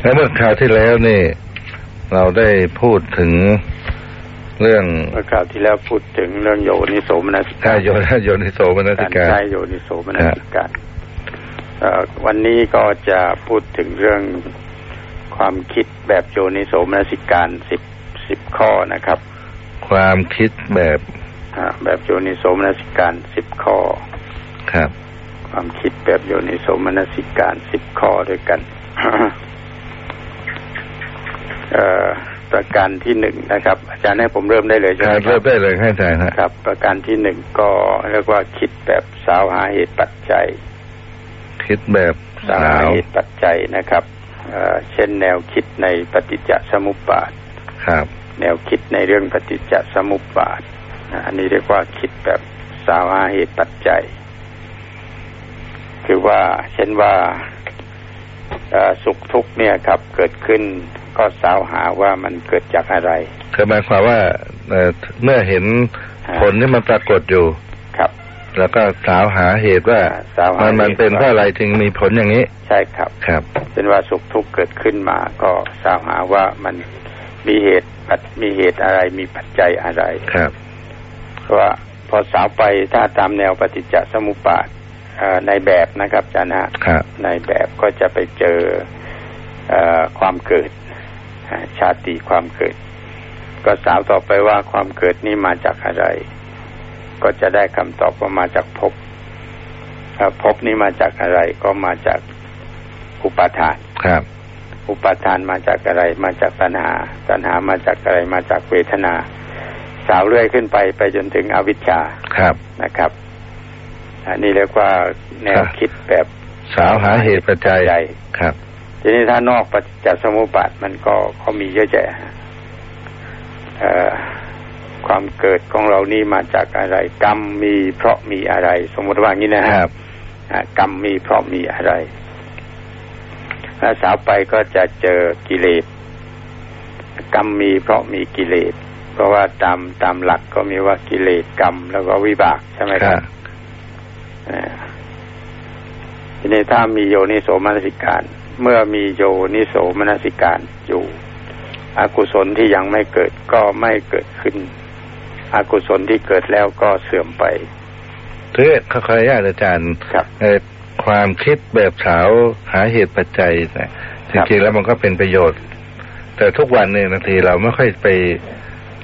แล้วเมื่อคราวที่แล้วนี่ เราได้พูดถึงเรื่องเมื่อคราวที่แล้วพูดถึงเรื่องโยนิโสมนสิถ้าการโยนโยนิโสมนสิการการใช้โยนิโสมนสิการเอ่อวันนี้ก็จะพูดถึงเรื่องความคิดแบบโยนิโสมนสิการสิบสิบข้อนะครับ ความคิดแบบอ่าแบบโยนิโสมนสิการสิบข้อครับ ความคิดแบบโยนิโสมนสิการสิบข้อด้วยกันเอ่อ ประการที่หนึ่งนะครับ อาจารย์ให้ผมเริ่มได้เลยใช่คไหรัมบคเริ่รัมบได้เลยให้อาจารย์ฮะครับ ประการที่หนึ่งก็เรียกว่าคิดแบบสาวหาเหตุปัจจัย คิดแบบสาวสาหาวเหตุปัจจัยนะครับเอ่อเช่นแนวคิดในปฏิจจสมุปบาทครับ แนวคิดในเรื่องปฏิจจสมุปบาทนะอันนี้เรียกว่าคิดแบบสาวหาเหตุปัจจัย คือว่าเช่นว่าเอ่อสุขทุกข์เนี่ยครับเกิดขึ้น ก็สาวหาว่ามันเกิดจากอะไรคือหมายความว่าเอ่อเมื่อเห็นผลที่มันปรากฏอยู่ครับ แล้วก็สาวหาเหตุว่าสาวหามันมันหตุเป็นเพราะอะไรจึงมีผลอย่างนี้ ใช่ครับครับ เป็นว่าสุขทุกข์เกิดขึ้นมา ก็สาวหาว่ามันมีเหตุปัจมีเหตุอะไรมีปัจจัยอะไรครับเพราะว่าพอสาวไปถ้าตามแนวปฏิจจสมุปบาทเอ่อในแบบนะครับอาจารย์ฮะครับในแบบก็จะไปเจอเออความเกิดอ่า ชาติความเกิด ก็สาวต่อไปว่าความเกิดนี้มาจากอะไร ก็จะได้คำตอบว่ามาจากภพเอ่อภพนี้มาจากอะไรก็มาจากอุปาทานครับ อุปาทานมาจากอะไร มาจากตัณหา ตัณหามาจากอะไร มาจากเวทนา สาวเรื่อยขึ้นไปไปจนถึงอวิชชาครับนะครับ อันนี้เรียกว่าแนวครับคิดแบบสาวหาเหตุปัจจัยครับ ทีนี้ถ้านอกปฏิจจสมุปบาทมันก็ก็มีเยอะแยะฮะเอ่อความเกิดของเรานี่มาจากอะไร กรรมมีเพราะมีอะไร สมมติว่างี้นะคฮะรับอ่ากรรมมีเพราะมีอะไรถ้าสาวไปก็จะเจอกิเลสกรรมมีเพราะมีกิเลสเพราะว่าตามตามหลักก็มีว่ากิเลสกรรมแล้วก็วิบากใช่ไหมคครัรับบอ่าทีนี้ถ้ามีโยนิโสมนสิการ เมื่อมีโยนิโสมนสิการอยู่อกุศลที่ยังไม่เกิดก็ไม่เกิดขึ้น อกุศลที่เกิดแล้วก็เสื่อมไปเพื่อขออนุญาตอาจารย์ครับเอ่อความคิดแบบสาวหาเหตุปัจจัยนะจครับริงๆแล้วมันก็เป็นประโยชน์ แต่ทุกวันเนี่ยบางทีเราไม่ค่อยไป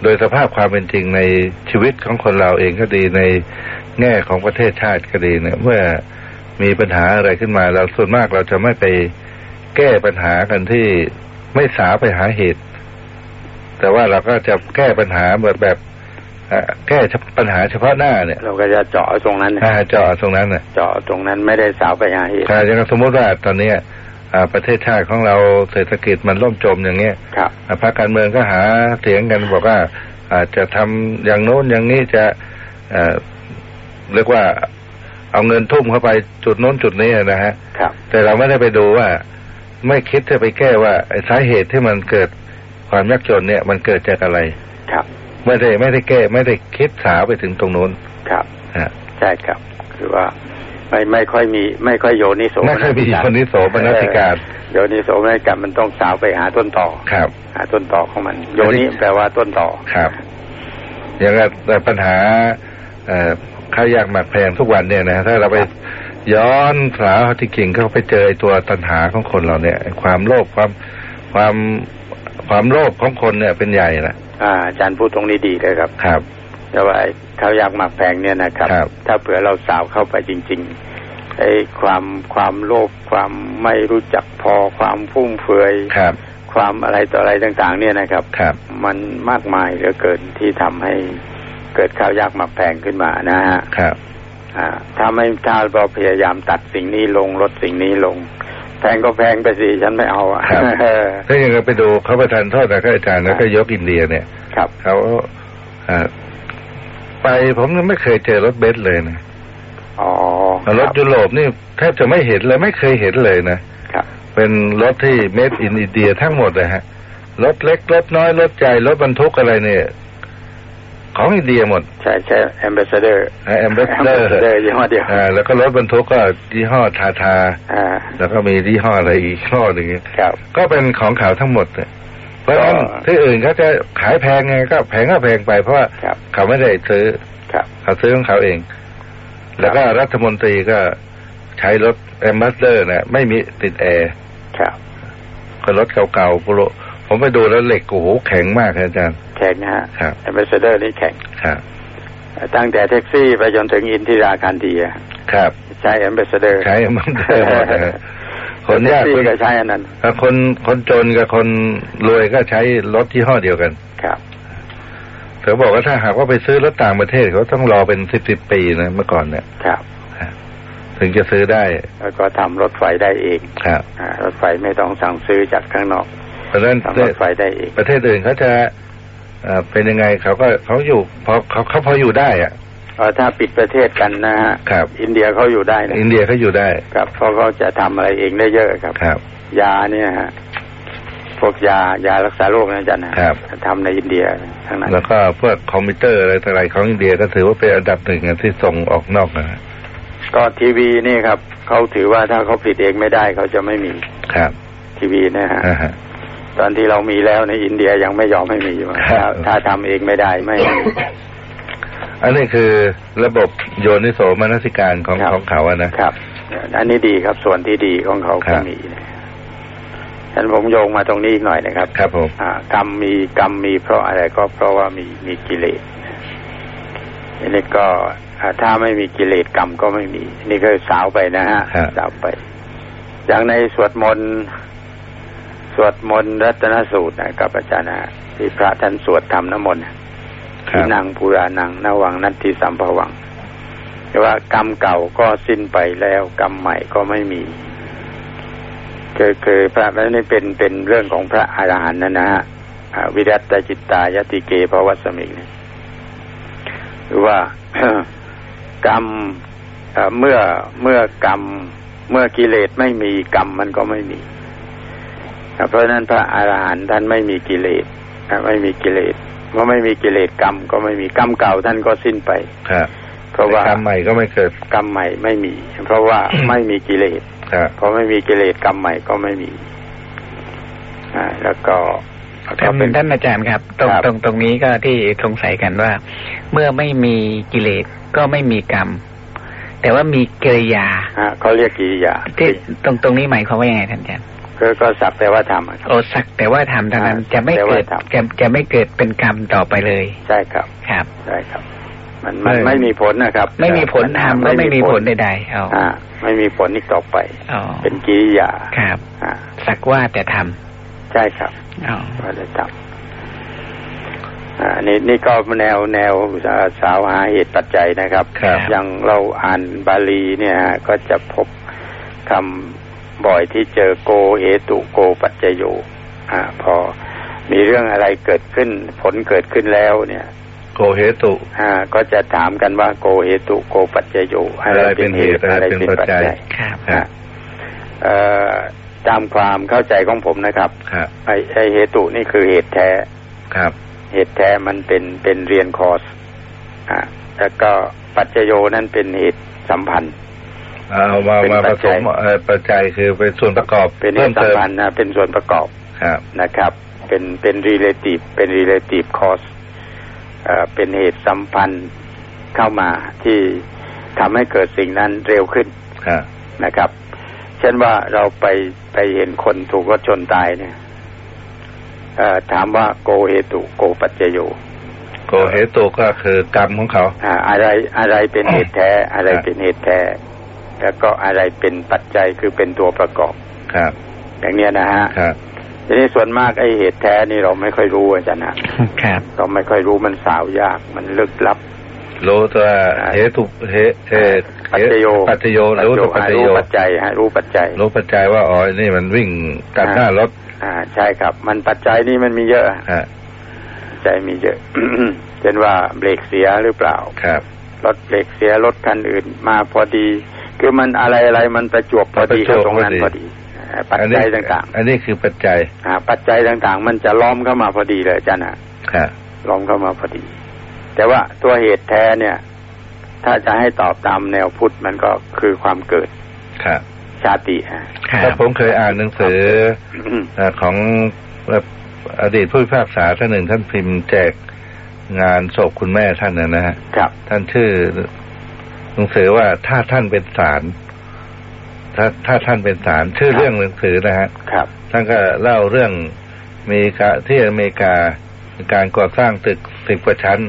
โดยสภาพความเป็นจริงในชีวิตของคนเราเองก็ดีในแง่ของประเทศชาติก็ดีเนี่ย เมื่อมีปัญหาอะไรขึ้นมา เราส่วนมากเราจะไม่ไป แก้ปัญหากันที่ไม่สาวไปหาเหตุ แต่ว่าเราก็จะแก้ปัญหาแบบแบบเอ่อแก้ปัญหาเฉพาะหน้าเนี่ย เราก็จะเจาะตรงนั้นนะอ่าเจาะตรงนั้นน่ะ เจาะตรงนั้นไม่ได้สาวไปหาเหตุถ้าอย่างสมมติว่าตอนเนี้ยอ่าประเทศชาติของเราเศรษฐกิจมันล่มจมอย่างเงี้ยครับอ่าพรรคการเมืองก็หาเสียงกันบอกว่าอาจจะทำอย่างโน้นอย่างนี้จะเอ่อเรียกว่าเอาเงินทุ่มเข้าไปจุดโน้นจุดนี้นะฮะครับแต่เราไม่ได้ไปดูว่า ไม่คิดจะไปแก้ว่าไอ้สาเหตุที่มันเกิดความยากจนเนี่ย มันเกิดจากอะไร ครับ ไม่ได้ไม่ได้แก้ ไม่ได้คิดสาวไปถึงตรงโน้นครับฮะใช่ครับ คือว่าไม่ไม่ค่อยมี ไม่ค่อยโยนิโสไม่ค่อยมีสิารคนนิโสมนสิการเออโยนิโสมนสิการมันต้องสาวไปหาต้นต่อครับ หาต้นต่อของมัน โยนิแปลว่าต้นต่อครับ อย่างกับแต่ปัญหาเอ่อข้าวยากหมากแพงทุกวันเนี่ยนะถ้าเราไป ย้อนสาวที่กิ่งก็ไปเจอไอ้ตัวตัณหาของคนเราเนี่ยไอ้ความโลภความความความโลภของคนเนี่ยเป็นใหญ่นะอ่าอาจารย์พูดตรงนี้ดีเลยครับ ครับ แต่ว่าไอ้ข้าวยากหมากแพงเนี่ยนะครับครับถ้าเผื่อเราสาวเข้าไปจริงๆไอ้ความความโลภความไม่รู้จักพอความฟุ่มเฟือยครับ ความอะไรต่ออะไรต่าง ๆ เนี่ยนะครับครับ มันมากมายเหลือเกินที่ทำให้เกิดข้าวยากหมากแพงขึ้นมานะฮะครับอ่า ถ้าไม่ถ้าเราพยายามตัดสิ่งนี้ลงลดสิ่งนี้ลง แพงก็แพงไปสิฉันไม่เอาอะครับถ้าอย่างนั้นไปดูเขาประทานโทษนะก็อาจารย์แล้วก็ยกอินเดียเนี่ย ครับเขาอ่าไปผมยังไม่เคยเจอรถเบนซ์เลยนะอ๋อรถยุโรปนี่แทบจะไม่เห็นเลยไม่เคยเห็นเลยนะครับเป็นรถที่ made in อินเดียทั้งหมดเลยฮะรถเล็กรถน้อยรถใหญ่รถบรรทุกอะไรเนี่ย ของอินเดียหมด ใช่ใช่ Ambassador Ambassador ยี่ห้อเดียวอ่าแล้วก็รถบรรทุกก็ยี่ห้อ Tata อ่าแล้วก็มียี่ห้ออะไรอีกยี่ห้อหนึ่งครับก็เป็นของเขาทั้งหมดเนี่ยเพราะฉะนั้นก็ที่อื่นเขาจะขายแพงไงก็แพงก็แพงไปเพราะว่าครับเขาไม่ได้ซื้อครับเขาซื้อของเขาเอง แล้วก็รัฐมนตรีก็ใช้รถ Ambassador เนี่ยไม่มีติดแอร์ครับก็รถเก่าๆปุโรผมไปดูแล้วเหล็กโอ้โหแข็งมากครับอาจารย์ แข็งนะฮะครับแอมบาสเดอร์นี่แข็งครับตั้งแต่แท็กซี่ไปจนถึงอินทิรา คานธีอะครับ ใช้ Ambassador ใช้ Ambassador หมดนะฮะคนยากแท็กคซี่นก็ใช้อันนั้นคนคนจนกับคนรวยก็ใช้รถยี่ห้อเดียวกัน ครับเขาบอกว่าถ้าหากว่าไปซื้อรถต่างประเทศเขาต้องรอเป็นสิบสิบปีนะเมื่อก่อนเนี่ย ครับ ถึงจะซื้อได้ แล้วก็ทำรถไฟได้เองครับอ่ารถไฟไม่ต้องสั่งซื้อจากข้างนอกเพราะฉะนั้นทำรถไฟได้เองประเทศอื่นเขาจะ เอ่อเป็นยังไงเขาก็เขาอยู่พอเขาเขาพออยู่ได้อะเอ่อถ้าปิดประเทศกันนะฮะครับ อินเดียเขาอยู่ได้นะอินเดียเขาอยู่ได้ครับเพราะเขาจะทำอะไรเองได้เยอะครับครับ ยาเนี่ยฮะพวกยายารักษาโรคนะอาจารย์นะครับทำในอินเดียทั้งนั้นแล้วก็พวกคอมพิวเตอร์อะไรต่ออะไรของอินเดียก็ถือว่าเป็นอันดับหนึ่งอะที่ส่งออกนอกนะก็ทีวีนี่ครับเขาถือว่าถ้าเขาผลิตเองไม่ได้เขาจะไม่มีครับ ทีวีนะฮะอ่าฮะ ตอนที่เรามีแล้วในอินเดียยังไม่ยอมให้มีว่าครัถ้าบถ้าทำเองไม่ได้ไม่ อันนี้คือระบบโยนิโสมนสิการของครับของเขาอะนะครับ อันนี้ดีครับส่วนที่ดีของเขาครัก็บมีนะฉะนั้นผมโยงมาตรงนี้อีกหน่อยนะครับ ครับผมอ่ากรรมมีกรรมมีเพราะอะไรก็เพราะว่ามีมีกิเลสอันนี้ก็อ่าถ้าไม่มีกิเลสกรรมก็ไม่มี นี่ก็สาวไปนะฮะครับสาวไป อย่างในสวดมนต์ สวดมนต์รัตนสูตรนะครับอาจารย์นะที่พระท่านสวดทำน้ำมนต์ครัที่บนางปุรานังนวังนัตติสัมภวังแต่ว่ากรรมเก่าก็สิ้นไปแล้วกรรมใหม่ก็ไม่มีคือคือพระนี่เป็นเป็นเรื่องของพระอรหันต์นะนะฮะอ่าวิรัตจิตตายติเกภวัสมิงเนี่ยหรือว่ากรรมเอ่อเมื่อเมื่อกรรมเมื่อกิเลสไม่มีกรรมมันก็ไม่มีอ่า เพราะฉะนั้นพระอรหันต์ท่านไม่มีกิเลสอ่าไม่มีกิเลสเมื่อไม่มีกิเลสกรรม ก็ไม่มีกรรมเก่าท่านก็สิ้นไปครับเพราะว่ากรรมใหม่ก็ไม่เกิดกรรมใหม่ไม่มี เพราะว่าไม่มีกิเลสครับพอไม่มีกิเลสกรรมใหม่ก็ไม่มีอ่าแล้วก็ท่านท่านอาจารย์ครับ ตรงครับตรงตรงนี้ก็ที่สงสัยกันว่า เมื่อไม่มีกิเลสก็ไม่มีกรรม แต่ว่ามีกิริยาอ่าเขาเรียกกิริยาที่ตรงตรงนี้หมายความว่ายังไงท่านอาจารย์ ก็ก็สักแต่ว่าทำอะครับโอสักแต่ว่าทำเท่านั้นอ่าจะไม่แต่ว่าเกิดทำจะจะไม่เกิดเป็นกรรมต่อไปเลย ใช่ครับครับใช่ครับ มันมันไม่ไม่มีผลนะครับ ไม่มีผลทำก็ไม่มีผลใดๆอ๋ออ่า ไม่มีผลอีกต่อไปอ๋อเป็นกิริยาครับอ่าสักว่าแต่ทใช่ครับำอ๋อว่าจะทำอ่านี่นี่ก็แนวแนวสาวหาเหตุปัจจัยนะครับครับอย่างเราอ่านบาลีเนี่ยฮะก็จะพบคำ บ่อยที่เจอโกเหตุโกปัจจโยอ่า พอมีเรื่องอะไรเกิดขึ้น ผลเกิดขึ้นแล้วเนี่ย โกเหตุอ่า ก็จะถามกันว่าโกเหตุโกปัจจโยอะไรเป็นเหตุอะไรเป็นปัจจัยครับครับเอ่อตามความเข้าใจของผมนะครับครับไอไอเหตุนี่คือเหตุแท้ครับ เหตุแท้มันเป็นเป็นเรียนคอร์สอ่าแล้วก็ปัจจโยนั่นเป็นเหตุสัมพันธ์ เอามาเป็นมาปัผจสจัยมเอ่อปัจจัยคือเป็นส่วนประกอบเป็นเหเพิ่มตุสัมเติมพันธ์นะเป็นส่วนประกอบครับนะครับ เป็นเป็น relative เป็น relative cause เอ่อเป็นเหตุสัมพันธ์เข้ามาที่ทำให้เกิดสิ่งนั้นเร็วขึ้นครับนะครับ เช่นว่าเราไปไปเห็นคนถูกรถชนตายเนี่ยเอ่อถามว่าโกเหตุโกปัจจโยโกเหตุก็คือกรรมของเขาอ่าอะไรอะไรเป็นเหตุแท้อะไรเป็นเหตุแท้ แล้วก็อะไรเป็นปัจจัยคือเป็นตัวประกอบครับ อย่างเนี้ยนะฮะครับทีนี้ส่วนมากไอ้เหตุแท้นี่เราไม่ค่อยรู้อาจารย์นะครับ เราไม่ค่อยรู้มันสาวยากมันลึกลับรู้ตัวเหตุเหตุเหตุปัจจโยปัจจโยรู้ตัวปัจจรู้โยปัจจัยฮะรู้ปัจจัย รู้ปัจจัยว่าอ๋อนี่มันวิ่งตัดหน้ารถอ่า ใช่ครับ มันปัจจัยนี่มันมีเยอะฮะปัจจัยมีเยอะเช่นว่าเบรกเสียหรือเปล่าครับรถเบรกเสียรถคันอื่นมาพอดี คือมันอะไรอะไรมันประจวบพอดีกับตรงนั้นพอดีอ่าปัจอันนี้จัยต่างอันนี้คือปัจจัยๆอ่าปัจจัยต่างๆ มันจะล้อมเข้ามาพอดีเลยอาจารย์ฮะครับล้อมเข้ามาพอดี แต่ว่าตัวเหตุแท้เนี่ย ถ้าจะให้ตอบตามแนวพุทธมันก็คือความเกิดครับชาติฮะครัถ้าบผมเคยอ่านหนังสือเอ่อของเอ่ออดีตผู้พิพากษาท่านหนึ่งท่านพิมพ์แจกงานศพคุณแม่ท่านนะนะฮะครับ ท่านชื่อห นังสือว่าถ้าท่านเป็นศาลถ้าถ้าท่านเป็นศาลชื่อครับเรื่องหนังสือนะฮะครับ ท่านก็เล่าเรื่องมีกาที่อเมริกาการก่อสร้างตึกสิบกว่าชั้น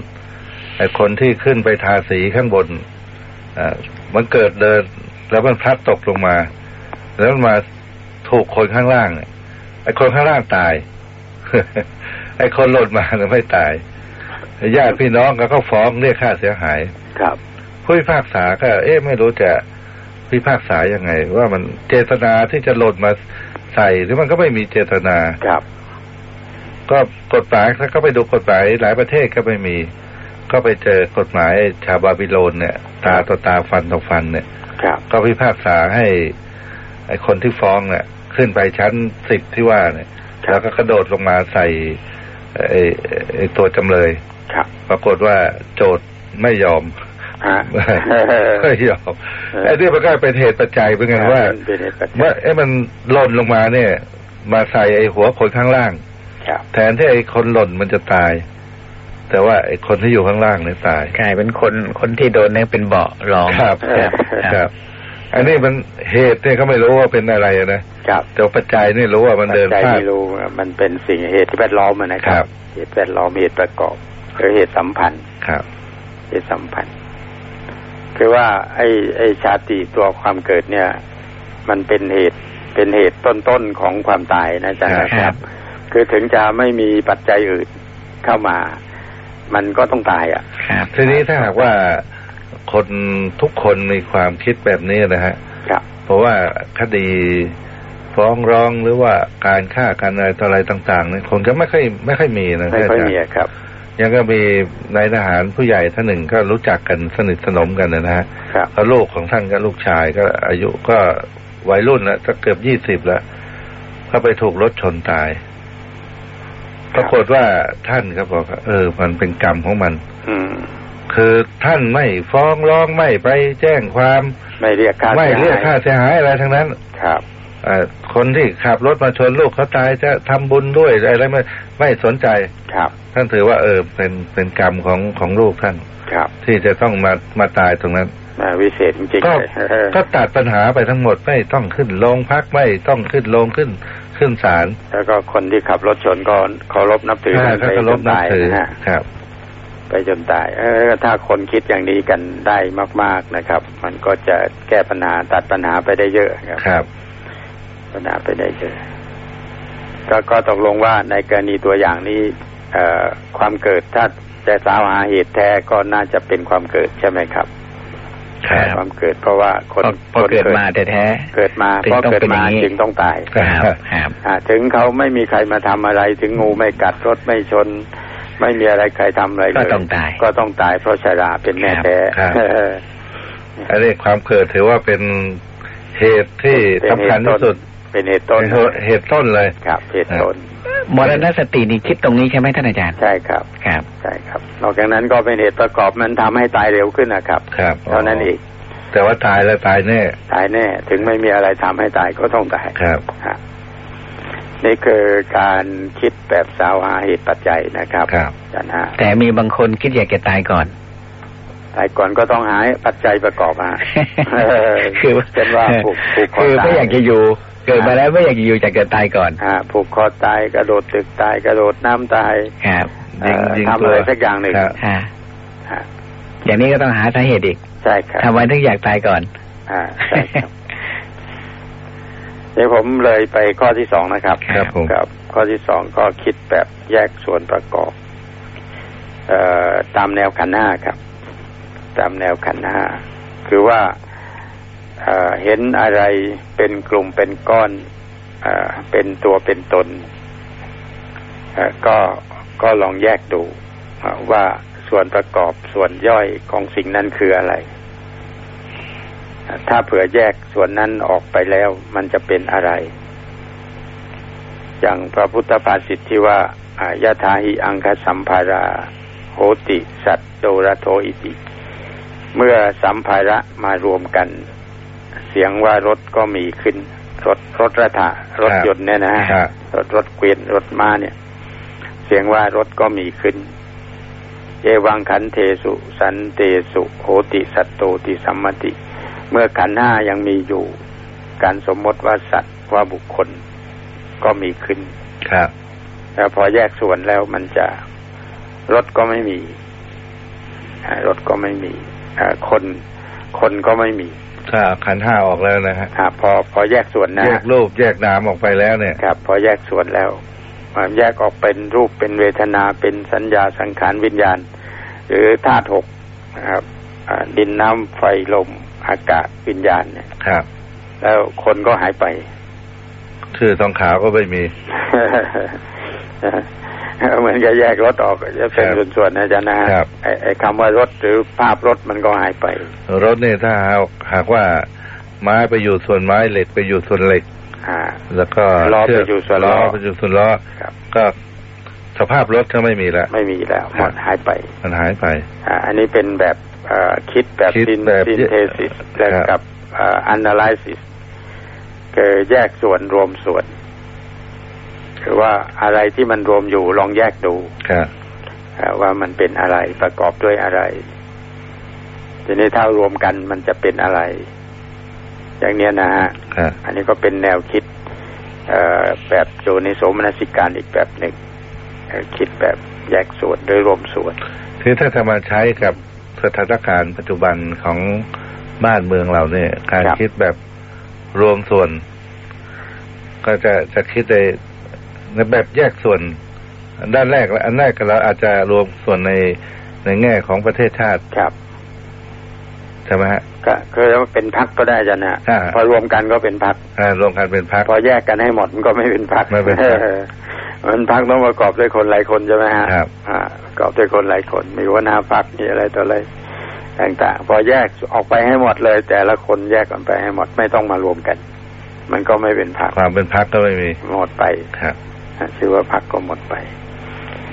ไอ้คนที่ขึ้นไปทาสีข้างบนอ่ามันเกิดเดิน แล้วมันพลัดตกลงมา แล้วมันมาถูกคนข้างล่างเนี่ยไอ้คนข้างล่างตายไอ้คนหล่นมาเนี่ยไม่ตายญาติพี่น้องก็เขาฟ้องเรียกค่าเสียหาย ครับ ผู้พิพากษาก็ เอ๊ะไม่รู้จะพิพากษายังไง ว่ามันเจตนาที่จะหล่นมาใส่หรือมันก็ไม่มีเจตนาครับ ก็กฎหมายถ้าก็ไปดูกฎหมายหลายประเทศก็ไม่มี ก็ไปเจอกฎหมายชาวบาบิโลนเนี่ย ตาต่อตาฟันต่อฟันเนี่ยครับก็พิพากษาให้ไอ้คนที่ฟ้องเนี่ยขึ้นไปชั้นสิบที่ว่าเนี่ยครับแล้วก็กระโดดลงมาใส่ไอ้ไอ้ตัวจำเลย ครับ ปรากฏว่าโจทย์ไม่ยอมฮะ ไม่ยอมไอ้นี่มันก็เป็นเหตุปัจจัยเหมือนกันว่าเป็นเหตุปัจจัยเมื่อไอ้มันหล่นลงมาเนี่ย มาใส่ไอ้หัวคนข้างล่างครับแทนที่ไอ้คนหล่นมันจะตาย แต่ว่าไอ้คนที่อยู่ข้างล่างเนี่ยตายกลายเป็นคนคนที่โดนเนี่ยเป็นเบาะรองครับครับครับอันนี้มันเหตุเนี่ยก็ไม่รู้ว่าเป็นอะไรนะครับแต่ปัจจัยนี่รู้ว่ามันเดินปัจพจัยลาดไม่รู้มันเป็นสิ่งเหตุแวดล้อมอะนะคครัรับบเหตุแวดล้อมเหตุประกอบหรือเหตุสัมพันธ์ครับเหตุสัมพันธ์ คือว่าไอ้ไอ้ชาติตัวความเกิดเนี่ย มันเป็นเหตุเป็นเหตุต้นๆของความตายนะอาจารย์ครับนะครับ คือถึงจะไม่มีปัจจัยอื่นเข้ามา มันก็ต้องตายอะครับทีนี้ถ้าหากว่าคนทุกคนมีความคิดแบบนี้นะฮะครับเพราะว่าคดีฟ้องร้องหรือว่าการฆ่ากันอะไรต่ออะไรต่างๆเนี่ยคงจะไม่ค่อยไม่ค่อยมีนะไม่ค่อยาจารมีอะครับ ยังก็มีนายทหารผู้ใหญ่ท่านหนึ่งก็รู้จักกันสนิทสนมกันนะฮะครับแล้วลูกของท่านก็ลูกชายก็อายุก็วัยรุ่นแล้วก็เกือบยี่สิบแล้วก็ไปถูกรถชนตายปรากฏว่าท่านก็บอกว่าเออ มันเป็นกรรมของมันอืมคือท่านไม่ฟ้องร้องไม่ไปแจ้งความ ไม่เรียกค่าไม่สีเรียกหค่าเสียหายอะไรทั้งนั้น ครับเอ่อ คนที่ขับรถมาชนลูกเขาตายจะทำบุญด้วยอะไรไม่ไม่สนใจครับ ท่านถือว่า เออเป็นเป็นกรรมของของลูกท่านครับ ที่จะต้องมามาตายตรงนั้นอ่าวิเศษจริงๆก็เลยเออก็ตัดปัญหาไปทั้งหมดไม่ต้องขึ้นโรงพักไม่ต้องขึ้นโรงขึ้นขึ้นศาลแล้วก็คนที่ขับรถชนก็เคารพนับถือถ้ากันถ้าไปเคารจพนนับตายถือนะฮะครับ ไปจนตาย เออถ้าคนคิดอย่างนี้กันได้มาก ๆนะครับ มันก็จะแก้ปัญหาตัดปัญหาไปได้เยอะครับ ครับปัญหาไปได้เยอะก็ก็ตกลงว่าในกรณีตัวอย่างนี้เอ่อความเกิดถ้าจะสาวหาเหตุแท้ก็น่าจะเป็นความเกิดใช่ไหมครับครับความเกิดเพราะว่าคนพอคนเกิดมาแท้เกิดมาถึงเพราะต้องเกิดเป็นอมาย่างนี้จึงต้องตายๆครับครับอ่าถึงเขาไม่มีใครมาทำอะไรถึงงูไม่กัดรถไม่ชน ไม่มีอะไรใครทำอะไรเลยก็ต้องตายก็ต้องตายเพราะชราเป็นแม่แท้ครับอันนี้ความเกิดถือว่าเป็นเหตุที่เป็นสำคัญที่สุด เป็นเหตุต้นเป็นเหตุต้นเลยครับ เหตุต้นมรณสตินี่คิดตรงนี้ใช่ไหมท่านอาจารย์ใช่ครับครับใช่ครับนอกจากนั้นก็เป็นเหตุประกอบมันทำให้ตายเร็วขึ้นนะครับครับเท่านั้นเองแต่ว่าตายแล้วตายแน่ ตายแน่ ถึงไม่มีอะไรทำให้ตายก็ต้องตายครับฮะนี่คือการคิดแบบสาวหาเหตุปัจจัยนะครับครับอาจารย์ฮะแต่มีบางคนคิดอยากจะตายก่อนตายก่อนก็ต้องหาปัจจัยประกอบฮะคือเช่นว่าผูกผูกคอคือตายไม่อยากจะอยู่ เกิดมาแล้วไม่อยากจะอยู่จะเกิดตายก่อนอ่าผูกคอตายกระโดดตึกตายกระโดดน้ำตายครับเอ่อยิงทำตัวอะไรสักอย่างหนึ่งครับอ่าฮะอย่างนี้ก็ต้องหาสาเหตุอีกใช่ครับทำไมถึงอยากตายก่อน อ่าใช่ครับเดี๋ยวผมเลยไปข้อที่สองนะครับ ครับผมครับ ข้อที่สองก็คิดแบบแยกส่วนประกอบ เอ่อตามแนวขันธ์ห้าครับ ตามแนวขันธ์ห้าคือว่า เห็นอะไรเป็นกลุ่มเป็นก้อนเอ่อเป็นตัวเป็นตนก็ก็ลองแยกดูว่าส่วนประกอบส่วนย่อยของสิ่งนั้นคืออะไร ถ้าเผื่อแยกส่วนนั้นออกไปแล้วมันจะเป็นอะไร อย่างพระพุทธภาษิตที่ว่าอายะทาหิอังคสัมภาราโหติ สัตโตระโทอิติ เมื่อสัมภาระมารวมกัน เสียงว่ารถก็มีขึ้น รถรถระถารถยนต์เนี่ยนะฮะครับรถรถเกวียนรถม้าเนี่ย เสียงว่ารถก็มีขึ้นเอวังขันเทสุ สันเตสุโหติสัตโตติสัมมติ เมื่อขันห้ายังมีอยู่ การสมมติว่าสัตว์ว่าบุคคลก็มีขึ้นครับแล้วพอแยกส่วนแล้วมันจะรถก็ไม่มีอ่ารถก็ไม่มีอ่าคนคนก็ไม่มี ถ้าขันธ์ห้าออกแล้วนะฮะอ่าพอพอแยกส่วนนะแยกรูปแยกนามออกไปแล้วเนี่ยครับ พอแยกส่วนแล้วอ่าแยกออกเป็นรูปเป็นเวทนาเป็นสัญญาสังขารวิญญาณ หรือธาตุหกนะครับอ่าดินน้ำไฟลมอากาศวิญญาณเนี่ยครับ แล้วคนก็หายไป ชื่อทองขาวก็ไม่มี เหมือนกับแยกรถออกจะเป็นครับส่วนๆนะอาจารย์นะฮะครับไอ้ไอ้คำว่ารถหรือภาพรถมันก็หายไป รถนี่ถ้าหากหากว่าไม้ไปอยู่ส่วนไม้เหล็กไปอยู่ส่วนเหล็กอ่าแล้วก็ล้อเชืกไปอยู่ส่วนล้อไปอยู่ส่วนล้อครับก็สภาพรถก็ไม่มีแล้ว ไม่มีแล้วหมดหายไป มันหายไปอ่าอันนี้เป็นแบบเอ่อคิดแบบคิด syn แบบ synthesis ครับและกับเอ่อ analysis คือแยกส่วนรวมส่วน คือว่าอะไรที่มันรวมอยู่ลองแยกดูครับอ่าว่ามันเป็นอะไรประกอบด้วยอะไรทีนี้ถ้ารวมกันมันจะเป็นอะไร อย่างเนี้ยนะฮะครับอันนี้ก็เป็นแนวคิดเอ่อแบบโยนิโสมนสิการอีกแบบหนึ่งเอ่อคิดแบบแยกส่วนโดยรวมส่วนคือถ้าจะมาใช้กับสถานการณ์ปัจจุบันของบ้านเมืองเราเนี่ย การครับคิดแบบรวมส่วน ก็จะจะคิดใน ในแบบแยกส่วนด้านแรกและอันแรกก็เราอาจจะรวมส่วนในในแง่ของประเทศชาติครับใช่ไหมฮะก็คือว่าเป็นพักก็ได้จ้ะนะอ่าพอรวมกันก็เป็นพักอ่ารวมกันเป็นพรรคพอแยกกันให้หมดมันก็ไม่เป็นพักไม่เป็นพรรคมันพักต้องประกอบด้วยคนหลายคนใช่ไหมฮะครับอ่าประกอบด้วยคนหลายคน มีหัวหน้าพักมีอะไรต่ออะไรต่างๆ พอแยกออกไปให้หมดเลย แต่ละคนแยกกันไปให้หมดไม่ต้องมารวมกัน มันก็ไม่เป็นพักความเป็นพรรคก็ไม่มีหมดไปครับ ชื่อว่าพักก็หมดไป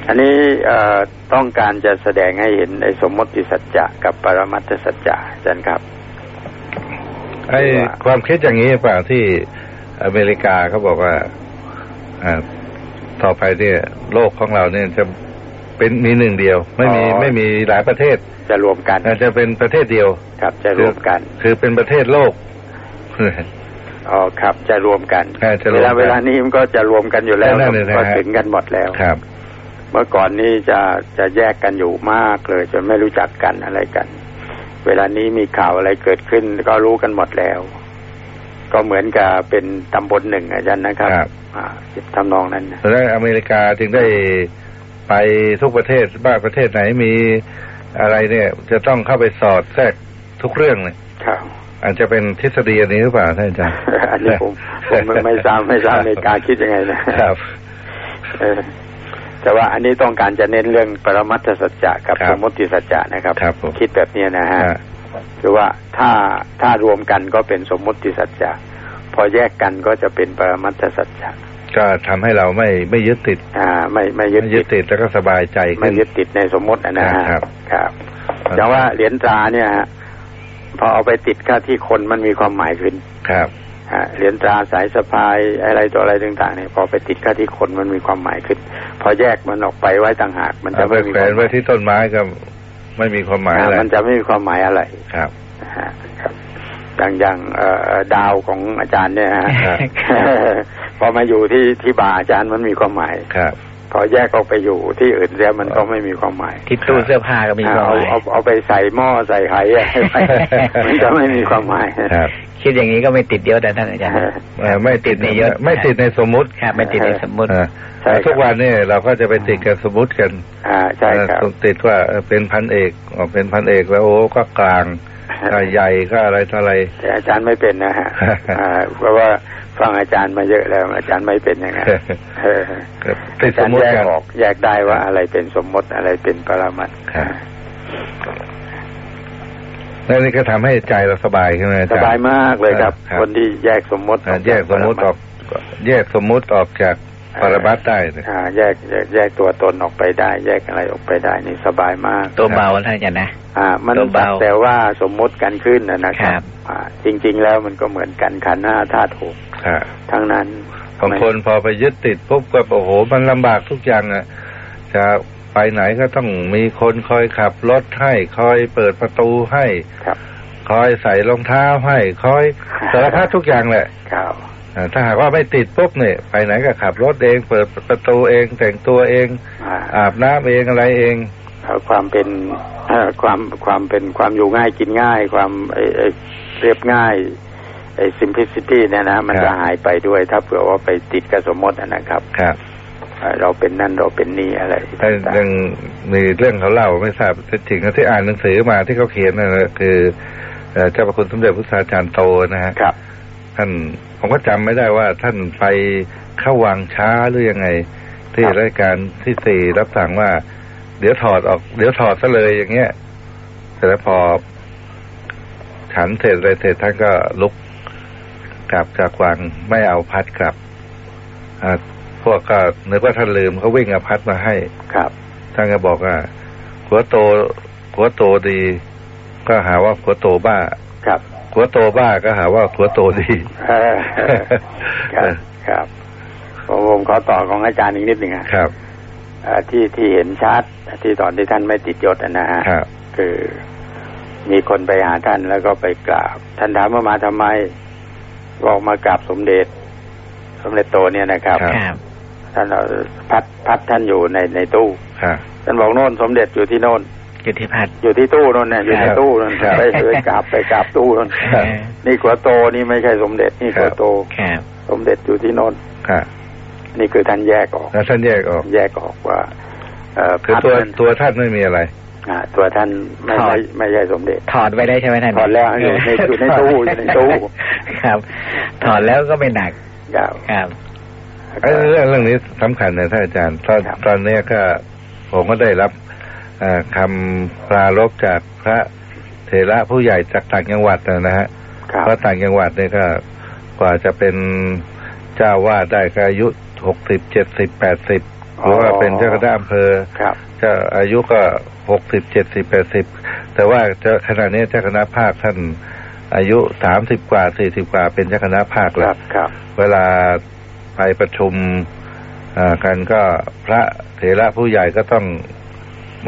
อันนี้เอ่อต้องการจะแสดงให้เห็นในสมมติสัจจะกับปรมัตถสัจจะอาจารย์ครับ ไอ้ความคิดอย่างนี้เปล่าที่อเมริกาเขาบอกว่าอ่าต่อไปเนี่ยโลกของเราเนี่ยจะเป็นมีหนึ่งเดียว ไม่มีอ๋อไม่มีหลายประเทศจะรวมกันอาจจะเป็นประเทศเดียว ครับจะรวมกัน คือเป็นประเทศโลก อ๋อครับจะรวมกันอ่าจะรวเวมกันลาเวลานี้มันก็จะรวมกันอยู่แล้วนั่นน่ะนะฮะก็ถึงกันหมดแล้วครับ เมื่อก่อนนี้จะจะแยกกันอยู่มากเลยจนไม่รู้จักกันอะไรกัน เวลานี้มีข่าวอะไรเกิดขึ้นก็รู้กันหมดแล้ว ก็เหมือนกับเป็นตำบลหนึ่งอาจารย์นะครับครับอ่าทำนองนั้นนะแล้วอเมริกาจึงได้ไปทุกประเทศบ้านประเทศไหนมีอะไรเนี่ย จะต้องเข้าไปสอดแทรกทุกเรื่องเลยครับ อาจจะเป็นทฤษฎีอันนี้หรือเปล่าท่านอาจารย์อันนี้ผมผมไม่ไม่ทราบไม่ทราบอเมริกาคิดยังไงนะครับเออแต่ว่าอันนี้ต้องการจะเน้นเรื่องปรมัตถสัจจะกับครับสมมติสัจจะนะครับครับผมคิดแบบนี้นะฮะอ่าคือว่าถ้าถ้ารวมกันก็เป็นสมมติสัจจะพอแยกกันก็จะเป็นปรมัตถสัจจะก็ทำให้เราไม่ไม่ยึดติด อ่า ไม่ไม่ยึดไม่ยึติดดติดแล้วก็สบายใจไม่ขึ้นยึดติดในสมมติอะนะฮะครับ ครับอย่างว่าเหรียญตราเนี่ยฮะ พอเอาไปติดค่าที่คนมันมีความหมายขึ้น ครับฮะเหรียญตราสายสะพายอะไรตัวอะไรต่างๆเนี่ยพอไปติดค่าที่คนมันมีความหมายขึ้น พอแยกมันออกไปไว้ต่างหาก มันจะเอาไปไม่มีแขวควานมหไว้มายที่ต้นไม้ก็ไม่มีความหมายอะไรอ่ามันจะไม่มีความหมายอะไรครับนะฮะครับอย่างอย่างเอ่อดาวของอาจารย์เนี่ยฮะครับพอมาอยู่ที่ที่บาร์อาจารย์มันมีความหมายครับ พอแยกออกไปอยู่ที่อื่นแล้วมันก็ไม่มีความหมายที่ตู้เสื้อผ้าก็มีความหเอามายเอาเอาไปใส่หม้อใส่ไหอะไรไปมันจะไม่มีความหมายครับคิดอย่างนี้ก็ไม่ติดเยอะแต่ท่านอาจารย์เอ่อไม่ติดในยศไม่ติดในสมมุติครับไม่ติดในสมมุติอ่าใช่ครับทุกวันนี่เราก็จะไปติดกับสมมุติกันอ่าใช่ครับเอ่อติดว่าเอ่อเป็นพันเอกอ๋อเป็นพันเอกแล้วโอ้ก็กลางก็ใหญ่ก็อะไรเท่าไรแต่อาจารย์ไม่เป็นนะฮะอ่าเพราะว่า ฟังอาจารย์มาเยอะแล้ว อาจารย์ไม่เป็นอย่างนั้นเออติดอาสจามรย์มุติแยกกันออกแยกได้ว่าอะไรเป็นสมมติอะไรเป็นปรมัตถ์ครับนั่นนี่ก็ทำให้ใจเราสบายใช่ไหมอาสจารย์บายมากเลยครับครับ คนที่แยกสมมติอ่าแยกสมมุติออกแยกสมมุติออกจาก ปรมัตถ์ได้เนี่ยอ่าแยกแยกแยกตัวตนออกไปได้ แยกอะไรออกไปได้นี่สบายมาก ตัวเบาท่านอาจารย์นะ อ่า มันตัวเบาแต่ว่าสมมติกันขึ้นนะนะคครัรับบอ่าจริง ๆ แล้วมันก็เหมือนกันขันธ์ห้าธาตุหกค่ะทั้งนั้นบางคนพอไปยึดติดปุ๊บก็โอ้โห มันลำบากทุกอย่างอะจะไปไหนก็ต้องมีคนคอยขับรถให้คอยเปิดประตูให้ครับคอยใส่รองเท้าให้คอยสารพัดทุกอย่างแหละครับอ่า ถ้าหากว่าไม่ติดปุ๊บเนี่ยไปไหนก็ขับรถเอง เปิดประตูเอง แต่งตัวเองอ่าอาบน้ำเองอะไรเองเอาความเป็นเอ่อความความเป็นความอยู่ง่ายกินง่าย ความไอ้ไอ้เรียบง่ายไอ้ simplicity เนี่ยนะ มันครับจะหายไปด้วย ถ้าเผื่อว่าไปติดกับสมมติอะนะครับ ครับเอ่อเราเป็นนั่นเราเป็นนี่อะไรถ้าต่างยังมีเรื่องเขาเล่าไม่ทราบจริงๆที่อ่านหนังสือมาที่เขาเขียนนะคือเอ่อเจ้าพระคุณสมเด็จพระสัาจารย์โตนะฮะๆครับ ท่านผมก็จำไม่ได้ว่าท่านไปเข้าวังช้าหรือยังไง ที่ครับรายการที่สี่รับสั่งว่า เดี๋ยวถอดออก เดี๋ยวถอดซะเลยอย่างเงี้ยแต่แล้วพอ ฉันเสร็จอะไรเสร็จท่านก็ลุกกลับจากวังไม่เอาพัดกลับอ่าพวกก็นึกว่าท่านลืมเขาวิ่งเอาพัดมาให้ครับท่านก็บอกว่าหัวโตหัวโตดี ก็หาว่าหัวโตบ้าครับ หัวโตบ้าก็หาว่าหัวโตดีเออครับครับผมผมขอต่อของอาจารย์อีกนิดหนึ่งอะครับเอ่อที่ที่เห็นชัดที่ตอนที่ท่านไม่ติดยศอะนะฮะครับคือมีคนไปหาท่านแล้วก็ไปกราบ ท่านถามว่ามาทำไมบอกมากราบสมเด็จ สมเด็จโตเนี่ยนะครับครับครับท่านเอาพัดพัดท่านอยู่ในในตู้ครับท่านบอกโน่นสมเด็จอยู่ที่โน่น อยู่ที่พัดอยู่ที่ตู้โน่นเนี่ยอยู่ในตู้โน่นครับไปไปกราบไปกราบตู้โน่นครับนี่ขัวโตนี่ไม่ใช่สมเด็จนี่ครัขัวบโตครับสมเด็จอยู่ที่โน่นครับนี่คือท่านแยกออกแล้วท่านแยกออก แยกออกว่าเอ่อคือพัดตัวนั้นตัวท่านไม่มีอะไรอ่าตัวท่านไม่ถอดไม่ไม่ใช่สมเด็จ ถอดไว้ได้ใช่ไหมท่านถอดแล้วอยู่ในอยู่ในตู้อยู่ในตู้ครับ ถอดแล้วก็ไม่หนักยาวครับเอ้ยเรื่องเรื่องนี้สำคัญนะท่านอาจารย์ตอนครับตอนเนี้ยก็ผมก็ได้รับเอ่อ คำปรารบจากพระเถระผู้ใหญ่จากต่างจังหวัดนะนะฮะครับเพราะต่างจังหวัดเนี่ยก็กว่าจะเป็นเจ้าวาดได้ก็อายุหกสิบเจ็ดสิบแปดสิบหรือว่าเป็นเจ้าคณะอำเภอครับก็อายุก็หกสิบเจ็ดสิบแปดสิบแต่ว่าเจ้าขณะนี้เจ้าคณะภาคท่านอายุสามสิบกว่าสี่สิบกว่าเป็นเจ้าคณะภาคคแล้รัวบครับเวลาไปประชุมอ่ากันก็พระเถระผู้ใหญ่ก็ต้อง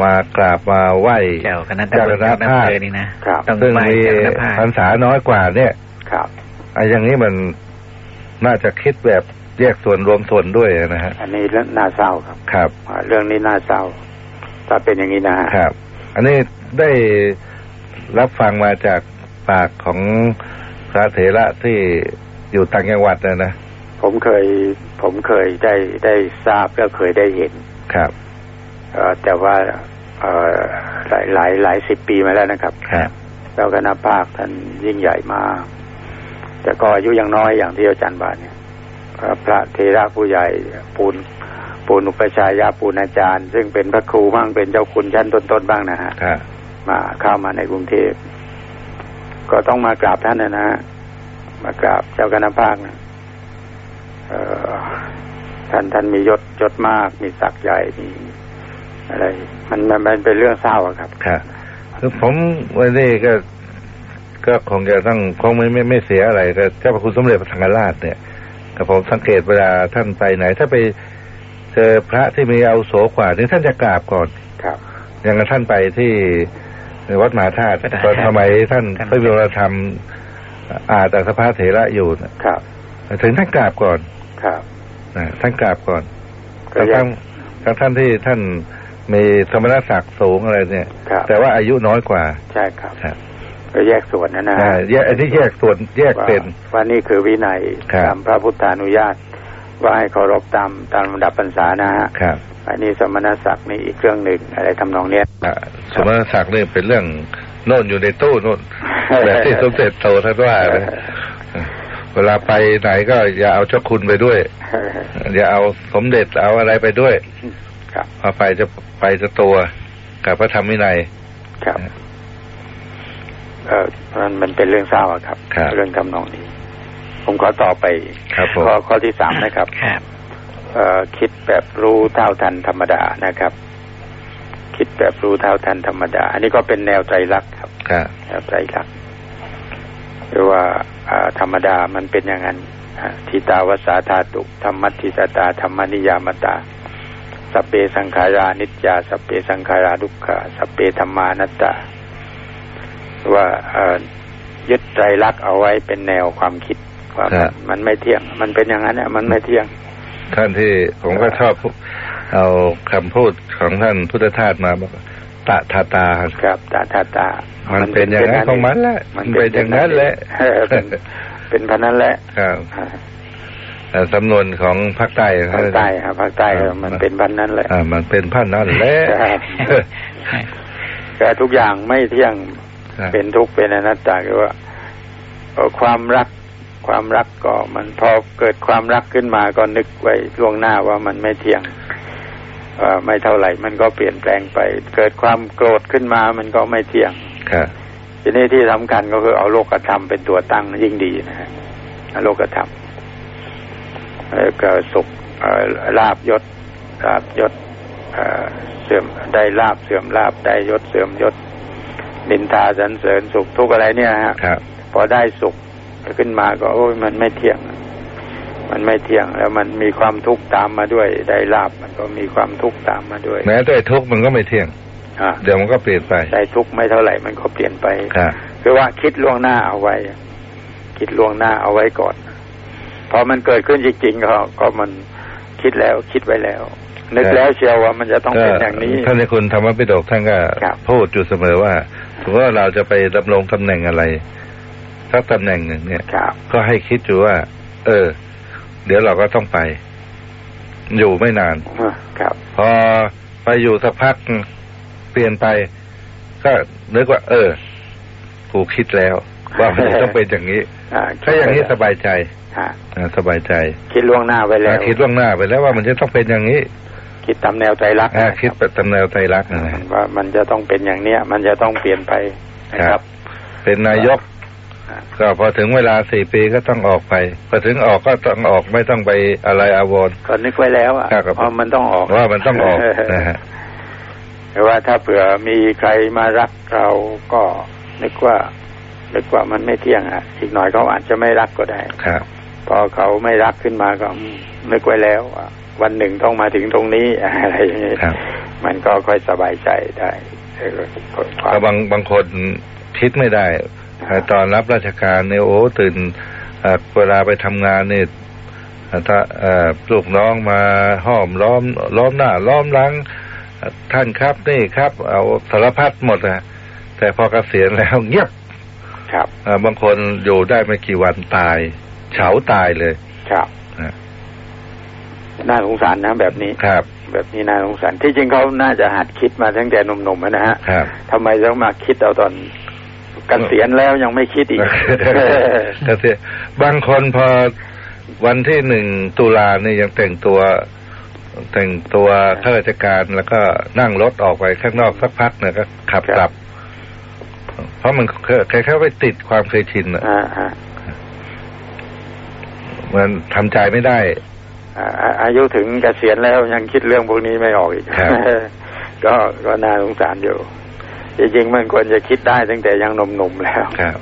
มากราบมาไหว้เจ้าคณะตำรวจเจ้าคณะเจ้าภาคอำเภอนี่นะครับต้องซึ่งไหว้มีเจ้าคณะภาคพรรษาน้อยกว่าเนี่ยครับไอ้อย่างนี้มันน่าจะคิดแบบแยกส่วนรวมส่วนด้วยนะฮะ อันนี้เรื่องน่าเศร้าครับ ครับอ่าเรื่องนี้น่าเศร้า ถ้าเป็นอย่างนี้นะฮะครับ อันนี้ได้รับฟังมาจากปากของพระเถระที่อยู่ต่างจังหวัดนะนะ ผมเคย ผมเคยได้ได้ทราบก็เคยได้เห็น ครับเอ่อ แต่ว่าเอ่อหลายหลายหลายสิบปีมาแล้วนะครับครับเจ้าคณะภาคท่านยิ่งใหญ่มากแต่ก็อายุยังน้อยอย่างที่อาจารย์บานเนี่ยเอ่อพระเทระผู้ใหญ่ปูนปูนอุปชายาปูนอาจารย์ ซึ่งเป็นพระครูบ้างเป็นเจ้าคุณชั้นต้นๆบ้างนะฮะครับมาเข้ามาในกรุงเทพก็ต้องมากราบท่านนะนะฮะมากราบเจ้าคณะภาคนะเอ่อท่านท่านมียศยศมาก มีศักดิ์ใหญ่มี อะไรมันมันมันเป็นเรื่องเศร้าอะครับครับคือผมวันนี้ก็ก็คงจะต้องคงไม่ไม่ไม่เสียอะไรก็เจ้าพระคุณสมเด็จพระสังฆราชเนี่ยก็ผมสังเกตเวลาท่านไปไหน ถ้าไปเจอพระที่มีอาวุโสกว่านี่ท่านจะกราบก่อนครับ อย่างกับท่านไปที่วัดมหาธาตุวัดมหาธาตุตอนสมัยท่านท่านพระวิรธรรมอาตสภาเถระอยู่น่ะครับ ถึงท่านกราบก่อน ครับนะท่านกราบก่อนก็ทั้งแยทั้กงทั้งท่านที่ท่าน มีสมณศักดิ์สูงอะไรเนี่ยครับแต่ว่าอายุน้อยกว่า ใช่ครับครับก็แยกส่วนนะนะอ่าแยกอันนี้แยกส่วนแยกว่าเป็นว่านี่คือวินัยครับตามพระพุทธานุญาต ว่าให้เคารพตามตามลำดับพรรษานะฮะครับอันนี้สมณศักดิ์นี่อีกเรื่องหนึ่งอะไรทำนองเนี้ยอ่าสมณศักดิ์นี่เป็นเรื่องโน่นอยู่ในตู้โน่นแบบที่สมเด็จโตท่านว่าเลยเวลาไปไหนก็อย่าเอาเจ้าคุณไปด้วย อย่าเอาสมเด็จเอาอะไรไปด้วย ครับพอไปจะไปจะตัวกับพระธรรมวินัยครับเออมันมันเป็นเรื่องเศร้าอะครับครับ เรื่องทำนองนี้ ผมขอต่อไปครับผมข้อข้อที่สามนะครับครับเอ่อคิดแบบรู้เท่าทันธรรมดานะครับ คิดแบบรู้เท่าทันธรรมดา อันนี้ก็เป็นแนวใจรักครับครับแนวใจรักหรือว่าอ่าธรรมดามันเป็นอย่างนั้นอ่าทิตาวสาธาตุธรรมัติสตาธรรมนิยามตา สพเปสังขารานิจจาสพเปสังขาราดุขะสพเปธรรมานัตตาว่าเอ่อยึดใจรักเอาไว้เป็นแนวความคิดว่าคมัรันบมันไม่เที่ยง มันเป็นอย่างนั้นเนี่ยมันไม่เที่ยงท่านที่ผมก็ชอบเอาคำพูดของท่านพุทธทาสมาบอกตะทาตาครับตาตาตามัมันเป็นอย่างนั้นของมันแหละมันมันเป็นอย่างนั้นแหละเออเป็นเป็นพันนั้นแหละครับอ่าเอ่อ สำนวนของภาคใต้ภาคใต้ครับภาคใต้มันเป็นพันนั้นแหละอ่ามันเป็นพันนั่นแหละครับแต่ทุกอย่างไม่เที่ยงครับเป็นทุกข์เป็นอนัตตาคือว่าเอ่อความรักความรักก็มันพอเกิดความรักขึ้นมาก็นึกไว้ล่วงหน้าว่ามันไม่เที่ยงเอ่อไม่เท่าไหร่มันก็เปลี่ยนแปลงไป เกิดความโกรธขึ้นมามันก็ไม่เที่ยงครับทีนี้ที่สำคัญก็คือเอาโลกธรรมเป็นตัวตั้งยิ่งดีนะฮะเอาโลกธรรมแล้ว ก็สุขลาบยศลาบยศเสื่อมได้ลาบเสื่อมลาบได้ยศเสื่อมยศนินทาสรรเสริญสุขทุกอะไรเนี่ยฮะพอได้สุขขึ้นมาก็โอ้ยมันไม่เที่ยง มันไม่เที่ยงแล้วมันมีความทุกข์ตามมาด้วย ได้ลาบมันก็มีความทุกข์ตามมาด้วย แม้แต่ทุกข์มันก็ไม่เที่ยงเดี๋ยวมันก็เปลี่ยนไปได้ทุกข์ไม่เท่าไหร่มันก็เปลี่ยนไปครับคือว่าคิดล่วงหน้าเอาไว้ คิดล่วงหน้าเอาไว้ก่อน พอมันเกิดขึ้นจริงๆก็ก็มันคิดแล้วคิดไว้แล้ว นึกแล้วเชียวว่ามันจะต้องเป็นอย่างนี้ท่านในคุณธรรมปิฎกท่านก็ครับพูดอยู่เสมอว่าถือว่าเราจะไปดำรงตำแหน่งอะไรสักตำแหน่งหนึ่งเนี่ยครับก็ให้คิดอยู่ว่า เออ เดี๋ยวเราก็ต้องไป อยู่ไม่นานครับ พอไปอยู่สักพักเปลี่ยนไป ก็นึกว่า เออ กูคิดแล้ว ว่ามันจะต้องเป็นอย่างนี้อ่า ถ้าอย่างนี้สบายใจฮะอ่าสบายใจ คิดล่วงหน้าไว้แล้วอ่าคิดล่วงหน้าไปแล้วว่ามันจะต้องเป็นอย่างนี้ คิดตามแนวใจรักอ่านะคิดแบบตำแนวใจรักนะฮะว่ามันจะต้องเป็นอย่างเนี้ย มันจะต้องเปลี่ยนไปนะคครัรับบเป็นนายกอ่าก็พอถึงเวลาสี่ปีก็ต้องออกไป พอถึงออกก็ต้องออกไม่ต้องไปอะไรอาวรณ์ก็นึกไว้แล้วอะครับเพราะมันต้องออกว่ามันต้องออกนะฮะแต่ว่าถ้าเผื่อมีใครมารักเราก็นึกว่า นึกว่ามันไม่เที่ยงอะอีกหน่อยเขาอาจจะไม่รักก็ได้ครับ พอเขาไม่รักขึ้นมาก็อืมนึกไว้แล้วว่าวันหนึ่งต้องมาถึงตรงนี้อะไรอย่างนี้ครับมันก็ค่อยสบายใจได้เออควาก็มบางบางคนคิดไม่ได้แต่ตอนรับราชการเนี่ยโอ้ตื่นเอ่อเวลาไปทำงานเนี่ยเอ่อถ้าเอ่อลูกน้องมาห้อมล้อมล้อมหน้าล้อมหลังเอ่อท่านครับนี่ครับ เอาสารพัดหมดนะแต่พอเกษียณแล้วเงียบ ครับเอ่อบางคนอยู่ได้ไม่กี่วันตาย เฉาตายเลย ครับนะน่าสงสารนะแบบนี้ครับ แบบนี้น่าสงสารที่จริงเขาน่าจะหัดคิดมาตั้งแต่หนุ่มๆอะนะฮะครับทำไมต้องมาคิดเอาตอนเกษียณแล้วยังไม่คิดอีกเกษียณบางคนพอวันที่หนึ่งตุลาเนี่ยยังแต่งตัวแต่งตัวข้าราชการแล้วก็นั่งรถออกไปข้างนอกสักพักเนี่ยก็ขับครับกลับ เพราะมันแค่แค่ไปติดความเคยชินอะอ่าฮะมันทำใจไม่ได้อ่าอาอายุถึงเกษียณแล้วยังคิดเรื่องพวกนี้ไม่ออกอีกครับก็ก็น่าสงสารอยู่จริงๆมันควรจะคิดได้ตั้งแต่ยังหนุ่มๆแล้วครับ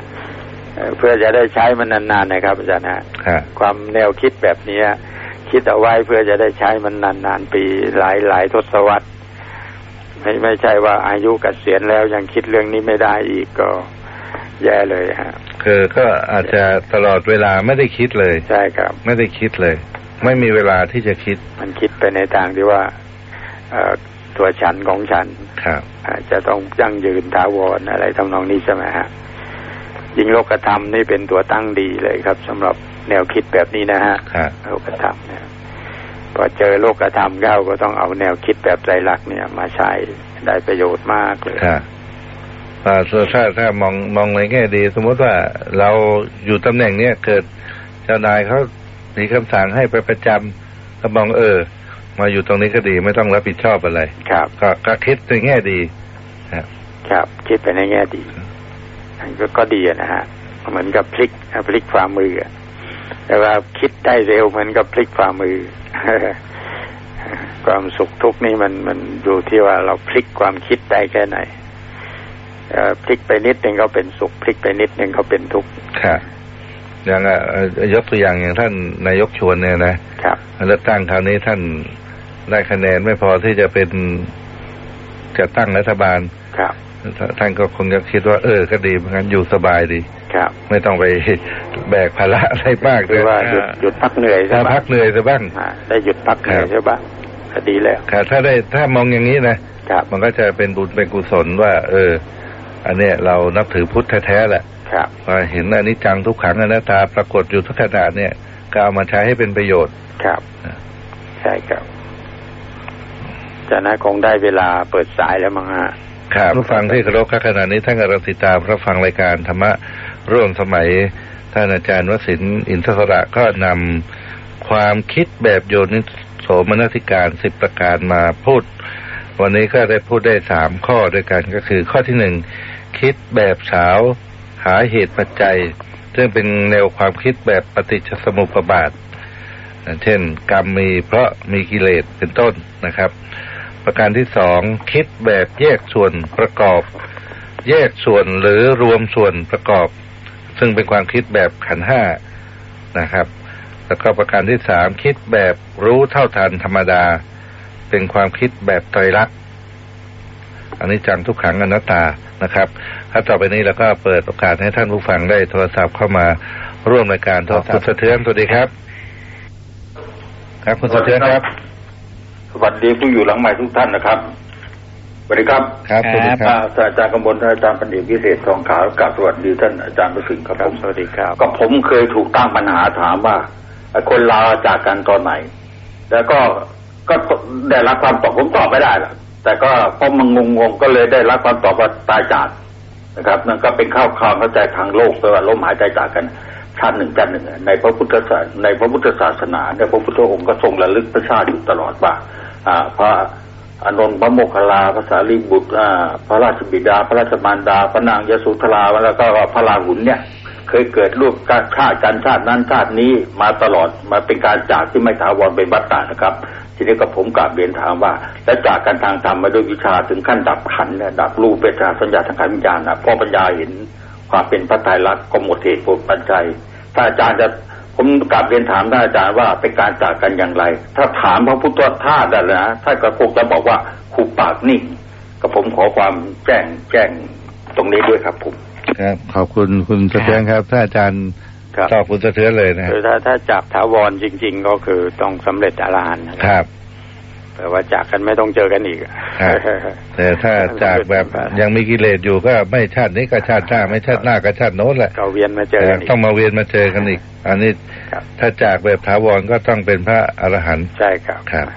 เอ่อเพื่อจะได้ใช้มันนานๆนะครับอาจารย์ฮะครับความแนวคิดแบบนี้คิดเอาไว้เพื่อจะได้ใช้มันนานๆปีหลายหลายทศวรรษ ไม่ไม่ใช่ว่าอายุเกษียณแล้วยังคิดเรื่องนี้ไม่ได้อีกก็แย่เลยฮะคือก็อาจจะตลอดเวลาไม่ได้คิดเลย ใช่ครับ ไม่ได้คิดเลย ไม่มีเวลาที่จะคิด มันคิดไปในทางที่ว่าเอ่อตัวฉันของฉันครับอาจจะต้องยั่งยืนถาวรอะไรทำนองนี้ใช่ไหมฮะยิงโลกธรรมนี่เป็นตัวตั้งดีเลยครับสำหรับแนวคิดแบบนี้นะฮะครับโลกธรรมเนี่ย พอเจอโลกธรรมเข้าก็ต้องเอาแนวคิดแบบใจรักษณ์เนี่ย มาใช้ได้ประโยชน์มากเลยครับอ่าส่วนถ้าถ้ามองมองในแง่ดี สมมติว่าเราอยู่ตำแหน่งเนี้ยเกิดเจ้านายเขามีคำสั่งให้ไปประจำก็มองเออ มาอยู่ตรงนี้ก็ดีไม่ต้องรับผิดชอบอะไร ครับ ก็ก็คิดในแง่ดีครับคิดไปในแง่ดีอันก็ก็ดีอะนะฮะเหมือนกับพลิกพลิกฝ่ามืออะ แต่ว่าคิดได้เร็วเหมือนกับพลิกฝ่ามือ ความสุขทุกข์นี่มันมันอยู่ที่ว่าเราพลิกความคิดได้แค่ไหนเอ่อพลิกไปนิดหนึ่งก็เป็นสุข พลิกไปนิดหนึ่งก็เป็นทุกข์ครับอย่างอะเอ่อยกตัวอย่างอย่างท่านนายกชวนเนี่ยนะครับเลือกตั้งคราวนี้ท่านได้คะแนนไม่พอที่จะเป็นจะตั้งรัฐบาลครับ ท่านก็คงจะคิดว่า เออ ก็ดีเหมือนกันอยู่สบายดี ครับ ไม่ต้องไปแบกภาระอะไรมากหเลรืยอว่าหยุดหยุดพักเหนื่อยใช่ถ้าไหมพักเหนื่อยซะบ้างอ่าได้หยุดพักเหนื่อยครับใช่ปะก็ดีแล้วครับถ้าได้ถ้ามองอย่างนี้นะครับมันก็จะเป็นบุญเป็นกุศลว่า เออ อันเนี้ยเรานับถือพุทธแท้ๆแหละครับพอเห็นอนิจจังทุกขังอนัตตาปรากฏอยู่ทุกขณะเนี่ยก็เอามาใช้ให้เป็นประโยชน์ครับอ่าใช่ครับจากนั้นคงได้เวลาเปิดสายแล้วมั้งฮะ ครับผู้ฟังที่เคารพครับขณะนี้ท่านกำลังติดตามรับฟังรายการธรรมะร่วมสมัย ท่านอาจารย์วสินทร์อินทศระก็นำความคิดแบบโยนิโสมนสิการสิบประการมาพูด วันนี้ก็ได้พูดได้สามข้อด้วยกันก็คือข้อที่หนึ่งคิดแบบสาวหาเหตุปัจจัย ซึ่งเป็นแนวความคิดแบบปฏิจจสมุปบาท เช่น กรรมมีเพราะมีกิเลสเป็นต้นนะครับ ประการที่สองคิดแบบแยกส่วนประกอบ แยกส่วนหรือรวมส่วนประกอบ ซึ่งเป็นความคิดแบบขันห้านะครับ แล้วก็ประการที่สามคิดแบบรู้เท่าทันธรรมดา เป็นความคิดแบบไตรลักษณ์อันนี้จังทุกขังอนัตตานะครับถ้าต่อไปนี้เราก็เปิดโอกาสให้ท่านผู้ฟังได้โทรศัพท์เข้ามาร่วมรายการทรศัพท์สะเทือนสวัสดีครับ ครับคุณสะเทือนครับ สวัสดีผู้อยู่หลังใหม่ทุกท่านนะครับสวัสดีครับ ครับสวัสดีคอ่ารับท่านอาจารย์กำมลท่านอาจารย์ปัญญพิเศษทองขาวกราบสวัสดีท่านอาจารย์ประสิทธิ์ครับครัผบมสวัสดีครับ ก็ผมเคยถูกตั้งปัญหาถามว่าไอ้คนลาจากกันตอนไหน แล้วก็ก็ได้รับความตอบผมตอบไม่ได้ล่ะแต่ก็เพราะมันงงๆก็เลยได้รับความตอบว่าตายจากนะครับนั่นก็เป็นข้าวความเข้าใจทางโลกแปลว่าลมหายใจจากกัน ชาติหนึ่งชาติหนึ่งในพระพุทธศาสในพระพุทธศาสนาในพระพุทธองค์ก็ทรงระลึกพระชาติอยู่ตลอดว่าพระอานนท์พระโมคคัลลาพระสารีบุตรพระราชบิดา พระราชมารดา พระนางยโสุธราแล้วก็พระราหุลเนี่ย เคยเกิดรูปการชาติกันชาตินั้นชาตินี้มาตลอดมาเป็นการจากที่ไม่ถาวรเป็นบัตตานะครับ ทีนี้ก็ผมกราบเรียนถามว่า แล้วจากกันทางธรรมมาด้วยวิชาถึงขั้นดับขันเนี่ยดับรูปเวทนาสัญญาทางการวิญญาณนะพราะปัญญาเห็น ความเป็นพระไตรลักษณ์ก็หมดเหตุผลปัจจัยถ้าอาจารย์จะผมกลับเรียนถามท่านอาจารย์ว่าเป็นการจากกันอย่างไร ถ้าถามพระพุทธทาสได้เลยนะท่านก็คงจะบอกว่าขุปากนิ่งก็ผมขอความแจ้งแจ้งตรงนี้ด้วยครับผมครับขอบคุณคุณสะเทือนครับถ้าอาจารย์ครับตอบคุณสะเทือนเลยนะคคืรับอถ้าถ้าจากถาวรจริง ๆ ก็คือต้องสำเร็จอรหันต์นะครับ แต่ว่าจากกันไม่ต้องเจอกันอีกครับแต่ถ้าจากแบบยังมีกิเลสอยู่ก็ไม่ชาตินี้ก็ชาติหน้าไม่ชาติหน้าก็ชาติโน้นแหละก็เวียนมาเจอกันอีกต้องมาเวียนมาเจอกันอีก อันนี้ครับถ้าจากแบบถาวรก็ต้องเป็นพระอรหันต์ใช่ครับครับ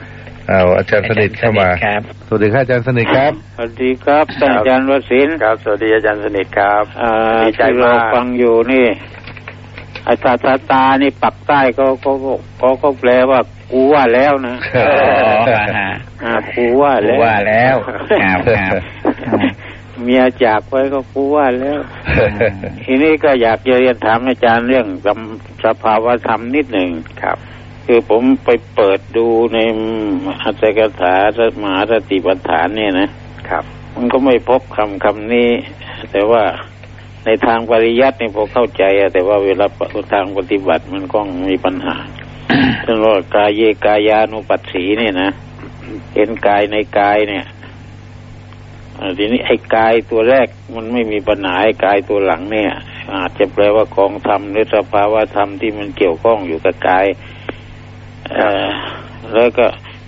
เอาอาจารย์สนิทเข้ามาครับสวัสดีครับอาจารย์สนิทครับสวัสดีครับท่านอาจารย์วสินทร์ครับ สวัสดีอาจารย์สนิทครับอ่าดีใจที่เรามากฟังอยู่นี่ อาตาตาตานี่ปักใต้ก็ก็ก็ก็ก็แปลว่ากูว่าแล้วนะอ๋ออ่ากูว่าแล้วว่าแล้วครับครับเมียจากไปก็กูว่าแล้ว ทีนี้ก็อยากจะเรียนถามอาจารย์เรื่องสำสภาวธรรมนิดหนึ่งครับ คือผมไปเปิดดูในอัตถกถาสมหาสติปัฏฐานเนี่ยนะครับ มันก็ไม่พบคำคำนี้ แต่ว่า ในทางปริยัติเนี่ยพอเข้าใจอะแต่ว่าเวลาทางปฏิบัติมันก็มีปัญหาเช่นว่ากายเยกายานุปัสสีเนี่ยนะเห็นกายในกายเนี่ยอ่าทีนี้ไอ้กายตัวแรกมันไม่มีปัญหาไอ้กายตัวหลังเนี่ย อาจจะแปลว่ากองธรรมหรือสภาวะธรรมที่มันเกี่ยวข้องอยู่กับกายเอ่อแล้วก็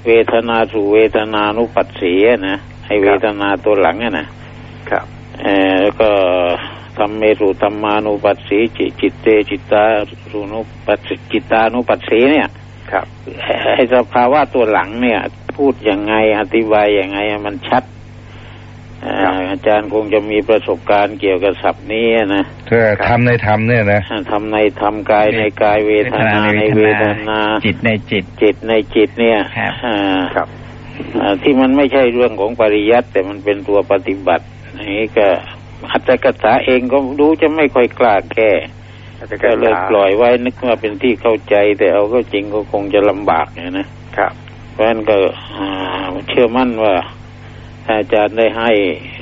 เวทนาสู่เวทนานุปัสสีอะนะไอ้เวทนาตัวหลังอะนะครับเอ่อ แล้วก็ธรรมเมรุธรรมานุปัสสีจิจิตเตจิตตารุนุปัสสิจิตตานุปัสสีเนี่ย ครับไอ้สภาวะตัวหลังเนี่ย พูดยังไงอธิบายยังไงมันชัดเอ่ออาจารย์คงจะมีประสบการณ์เกี่ยวกับศัพท์นี้นะถ้าทำในธรรมเนี่ยนะทำในทำกายในกายเวทนาในเวทนา จิตในจิต จิตในจิตเนี่ยครับอ่าครับอ่าที่มันไม่ใช่เรื่องของปริยัติแต่มันเป็นตัวปฏิบัติ นี่ก็อัตถกถาเองก็รู้จะไม่ค่อยกล้าแก้ก็เลยปล่อยไว้นึกว่าเป็นที่เข้าใจ แต่เอาก็จริงก็คงจะลำบากเนี่ยนะครับ เพราะฉะนั้นก็อ่าเชื่อมั่นว่าถ้าอาจารย์ได้ให้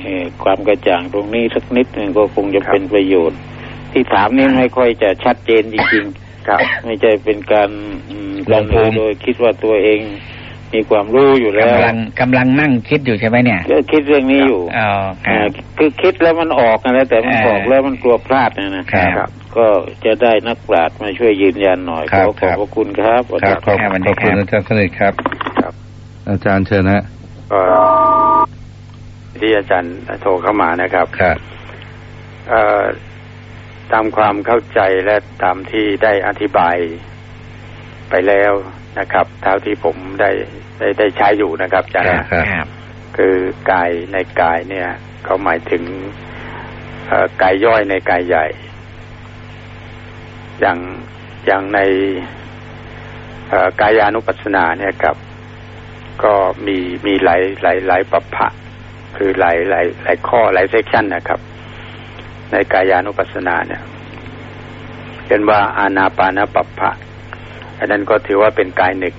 เอ่อความกระจ่างตรงนี้สักนิดหนึ่งก็คงจะครับเป็นประโยชน์ ที่ถามนี้ไม่ค่อยจะชัดเจนจริงครับๆไม่ใช่เป็นการอืมลงภูมิโดยคิดว่าตัวเอง มีความรู้อยู่แล้วกำลังกำลังนั่งคิดอยู่ใช่ไหมเนี่ยก็คิดเรื่องนี้อยู่อ๋อคอ่ารับคือคิดแล้วมันออกนะแต่มันเออออกแล้วมันกลัวพลาดนะนะครับครับ ก็จะได้นักปราชญ์มาช่วยยืนยันหน่อยครัขบอขอบครับพระคุณครับครับขอบครับสวัสขดีอบคุณครับอาจารย์สนิทครับครับ อาจารย์เชิญฮะก็ที่อาจารย์โทรเข้ามานะครับครับเอ่อตามความเข้าใจและตามที่ได้อธิบายไปแล้วนะครับ เท่าที่ผมได้ ได้ได้ใช้อยู่นะครับอาจารย์ครับครับคือกายในกายเนี่ยเขาหมายถึงเอ่อกายย่อยในกายใหญ่ อย่างอย่างในเอ่อกายานุปัสสนาเนี่ยครับ ก็มีมีหลายหลายหลายปัปพะคือหลายหลายหลายข้อหลายเซกชันนะครับ ในกายานุปัสสนาเนี่ยเป็นว่าอานาปานปัปพะอันนั้นก็ถือว่าเป็นกายหนึ่ง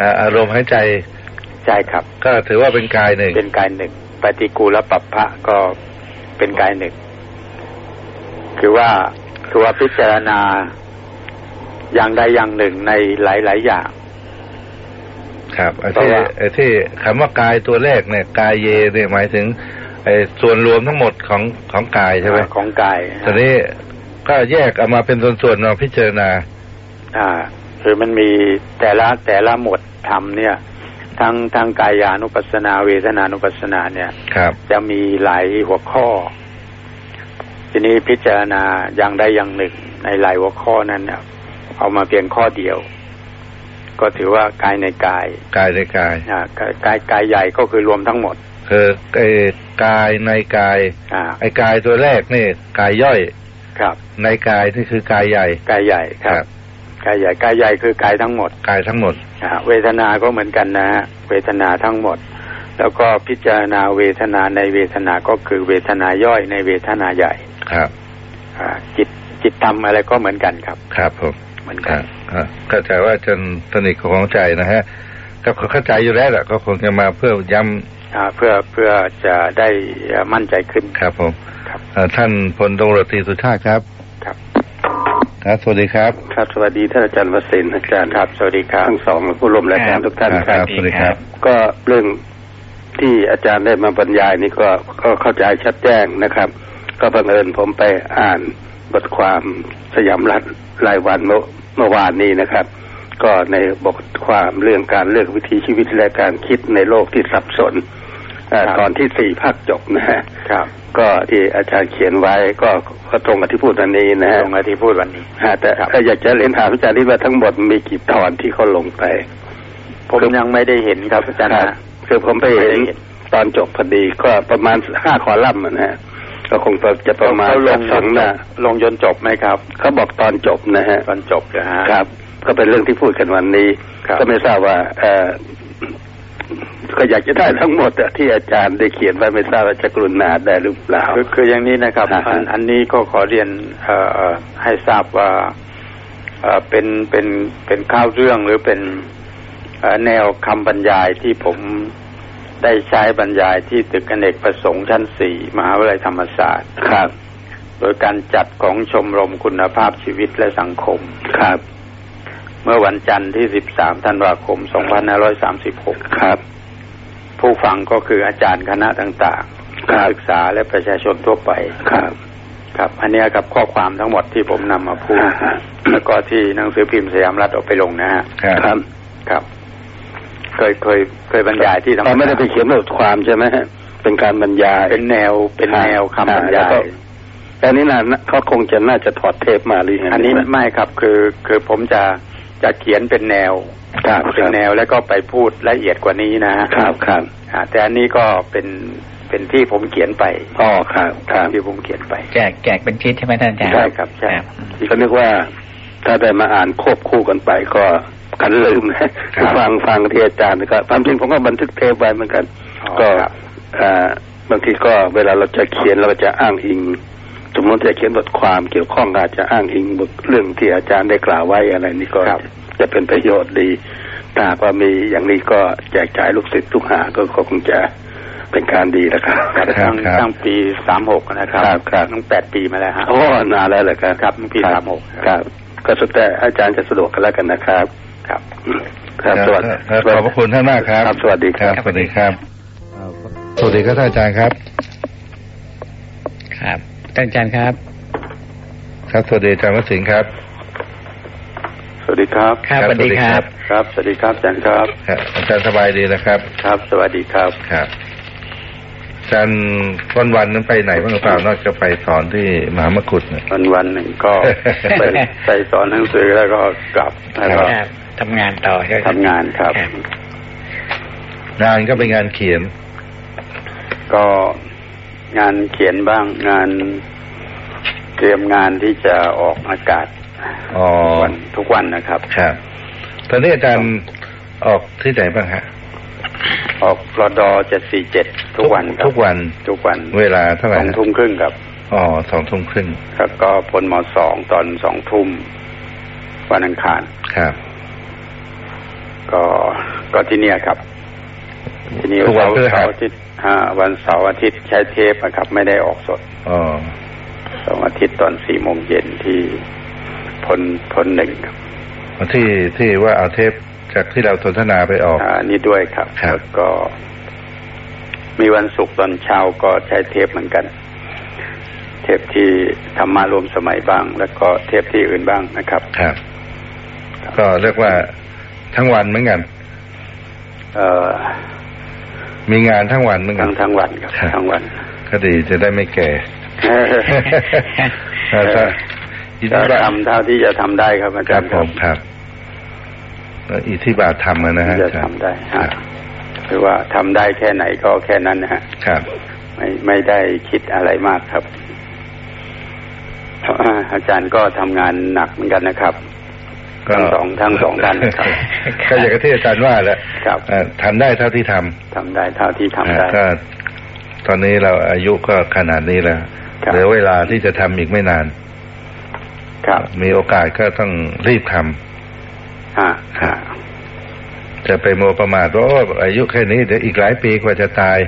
อ่าอารมณ์หายใจใช่ครับ ก็ถือว่าเป็นกายหนึ่งเป็นกายหนึ่งปฏิกูลปัปพะก็เป็นกายหนึ่งคือว่าคือว่าพิจารณาอย่างใดอย่างหนึ่งในหลาย ๆ อย่าง ครับไอ้เพราะที่ว่าไอ้ที่คำว่ากายตัวแรกเนี่ย กายเยเนี่ยหมายถึงไอ้ส่วนรวมทั้งหมดของของกายใช่ไหมของกายทีนี้ก็แยกออกมาเป็นส่วนๆมาพิจารณา อ่า คือมันมีแต่ละแต่ละหมวดธรรมเนี่ยทั้งทั้งกายานุปัสสนาเวทนานุปัสสนาเนี่ยครับจะมีหลายหัวข้อ ทีนี้พิจารณาอย่างใดอย่างหนึ่ง ในหลายหัวข้อนั้นเนี่ยเอามาเพียงข้อเดียว ก็ถือว่ากายในกาย กายในกายอ่ากายกายกายใหญ่ก็คือรวมทั้งหมด คือไอ้กายในกายอ่าไอ้กายตัวแรกนี่กายย่อยครับ ในกายนี่คือกายใหญ่ กายใหญ่ครับ กายใหญ่กายใหญ่คือกายทั้งหมดกายทั้งหมดอ่าเวทนา ก็เหมือนกันนะฮะเวทนาทั้งหมด แล้วก็พิจารณาเวทนาในเวทนาก็คือเวทนาย่อยในเวทนาใหญ่ครับอ่าจิตจิตทำอะไรก็เหมือนกันครับ ครับผมเหมือนคกัรันบครับเข้าใจว่าอาจารย์สนิทของใจนะฮะก็เข้าใจอยู่แล้วแหละก็คงจะมาเพื่อย้ำอ่าเพื่อเพื่อจะได้มั่นใจขึ้นครับผมครับเอ่อท่านพลตำรวจตรีสุชาติครับ ครับครับ สวัสดีครับ ครับ สวัสดีท่านอาจารย์วสินทร์อาจารย์ครับ สวัสดีครับ ทั้งสองผู้ร่วมรายการทุกท่านคครัรับบสวัสดีครับ ก็เรื่องที่อาจารย์ได้มาบรรยายนี่ก็ก็เข้าใจชัดแจ้งนะครับ ก็บังเอิญผมไปอ่านบทความสยามรัฐรายวันเมื่อเมื่อวานนี้นะครับ ก็ในบทความเรื่องการเลือกวิถีชีวิตและการคิดในโลกที่สับสนเอ่อครับ ตอนที่สี่ภาคจบนะฮะครับก็ที่อาจารย์เขียนไว้ก็ก็ตรงกับที่พูดวันนี้นะฮะตรงกับที่พูดวันนี้ฮะแต่ครับถ้าอยากจะเรียนถามอาจารย์ที่ว่าทั้งหมดมีกี่ตอนที่เขาลงไป ผมยังไม่ได้เห็นครับอาจารย์ครับนะคือผมไปเห็นไม่ได้เห็นตอนจบพอดีก็ประมาณห้าคอลัมน์นะฮะก็คงจะประมาณเขาลสังกจสอนงหจน้าบลงจนจบไหมครับเขาบอกตอนจบนะฮะตอนจบเลยฮะครับ ก็เป็นเรื่องที่พูดกันวันนี้ครับก็ไม่ทราบว่าเออ ก็อยากจะได้ทั้งหมดอะที่อาจารย์ได้เขียนไว้ไม่ทราบว่าจะกรุณาได้หรือเปล่าคือคืออย่างนี้นะครับอ่าฮะอันอันนี้ก็ขอเรียนเอ่อเอ่อให้ทราบว่าเอ่อเป็นเป็นเป็นข้าวเรื่องหรือเป็นเอ่อแนวคำบรรยายที่ผมได้ใช้บรรยายที่ตึกอเนกประสงค์ชั้นสี่มหาวิทยาลัยธรรมศาสตร์ครับ โดยการจัดของชมรมคุณภาพชีวิตและสังคมครับ เมื่อวันจันทร์ที่ 13 ธันวาคม 2536 ครับ ผู้ฟังก็คืออาจารย์คณะต่างๆครันักบศึกษาและประชาชนทั่วไป ครับ ครับ อันเนี้ยครับข้อความทั้งหมดที่ผมนำมาพูดอ่าฮะแล้วก็ที่หนังสือพิมพ์สยามรัฐเอาไปลงนะฮะครับครับ ครับ เคยเคยเคยบรรยายที่ธรรมเราไม่ได้ศาสตไปร์เขียนบทความใช่ไหมฮะ เป็นการบรรยาย เป็นแนว เป็นแนวคำบรรแล้ยาวยก็แต่อันนี้น่ะเขาคงจะน่าจะถอดเทปมาหรือยังไงอันนี้ไม่ครับ คือคือผมจะ จะเขียนเป็นแนวครับเป็นแนวแล้วก็ไปพูดละเอียดกว่านี้นะฮะครับครับอ่าแต่อันนี้ก็เป็นเป็นที่ผมเขียนไปอ๋อครับครับที่ผมเขียนไปแจกแจกเป็นชิ้นใช่ไหมท่านอาจารย์ใช่ครับใช่ก็นึกว่าถ้าได้มาอ่านควบคู่กันไปก็กันลืมนะฟังฟังที่อาจารย์ก็ความจริงผมก็บันทึกเทปไว้เหมือนกันอ๋อก็ครับอ่าบางทีก็เวลาเราจะเขียนเราจะอ้างอิง สมมติจะเขียนบทความเกี่ยวข้องอาจจะอ้างอิงบทเรื่องที่อาจารย์ได้กล่าวไว้อะไรนี่ก็ครับจะเป็นประโยชน์ดีถ้าหากว่ามีอย่างนี้ก็แจกจ่ายลูกศิษย์ลูกหาก็คงจะเป็นการดีนะครับครับตั้งตั้งปีสามหกนะครับครับครับตั้งแปดปีมาแล้วฮะโอ้นานแล้วเหรอครับครับปีสามหกครับ ก็สุดแต่อาจารย์จะสะดวกกันแล้วกันนะครับ ครับ ครับสวัสดีครับขอบพระคุณท่านมากครับครับ สวัสดีครับ สวัสดีครับ สวัสดีครับท่านอาจารย์ครับ ครับท่าน อาจารย์ครับ ครับสวัสดีอาจารย์วสินทร์ครับ สวัสดีครับครับครับสวัสดีครับ ครับสวัสดีครับอาจารย์ครับครับอาจารย์สบายดีนะครับ ครับ สวัสดีครับครับอาจารย์วันวันๆนั้นไปไหนบ้างหรือเปล่านอกจากไปสอนที่มหามกุฏเนี่ยวันวันหนึ่งก็ไปไปสอนหนังสือแล้วก็กลับแล้วก็ครับทำงานต่อใช่ไหมทำงานครับครับงานก็เป็นงานเขียน ก็ งานเขียนบ้าง งานเตรียมงานที่จะออกอากาศอ๋อวันทุกวันนะครับ ครับ ตอนนี้อาจารย์ออกที่ไหนบ้างฮะ ออกรอดอเจ็ดสี่เจ็ดทุกวันครับทุกวัน ทุกวัน เวลาเท่าไหสร่องฮะทุ่มครึ่งครับ อ๋อสองทุ่มครึ่งแล้วก็พลมสองตอนสองทุ่มวันอังคาร ครับ ก็ก็ที่เนี่ยครับ ที่นี่ทุกวันเสาร์พฤหัสเสาร์อาทิตย์ฮะ วันเสาร์อาทิตย์ใช้เทปนะครับ ไม่ได้ออกสดอ๋อเสาร์อาทิตย์ตอนสี่โมงเย็นที่พลพลหนึ่งครับที่ที่ว่าเอาเทปจากที่เราสนทนาไปออกอ่านี่ด้วยครับครับแล้วก็ มีวันศุกร์ตอนเช้าก็ใช้เทปเหมือนกัน เทปที่ธรรมารวมสมัยบ้าง แล้วก็เทปที่อื่นบ้างนะครับ ครับ ก็เรียกว่าทั้งวันเหมือนกัน เอ่อ มีงานทั้งวันเหมือนกัทั้นงทั้งวันครับครับทั้งวัน ก็ดีจะได้ไม่แก่ถ้าถ้าอิทก็ธิบาททำเท่าที่จะทำได้ครับอาคจารัรบย์ผมครับแล้วอิทธิบาททำอะนะฮะจะทำได้ฮะคือว่าทำได้แค่ไหนก็แค่นั้นนะฮะครับ ไม่ไม่ได้คิดอะไรมากครับอาจารย์ก็ทำงานหนักเหมือนกันนะครับก็ ทั้งสองทั้งสองท่านครับก็อย่างที่อาจารย์ว่าแหล้วครับทำได้เท่าที่ทำทำได้เท่าที่ทำได้อ่าก็ตอนนี้เราอายุก็ขนาดนี้แล้วครับเหลือเวลาที่จะทำอีกไม่นาน ครับ มีโอกาสก็ต้องรีบทำฮะฮะจะไปโมวประมาทว่าโอ้อายุแค่นี้เดี๋ยวอีกหลายปีกว่าจะตาย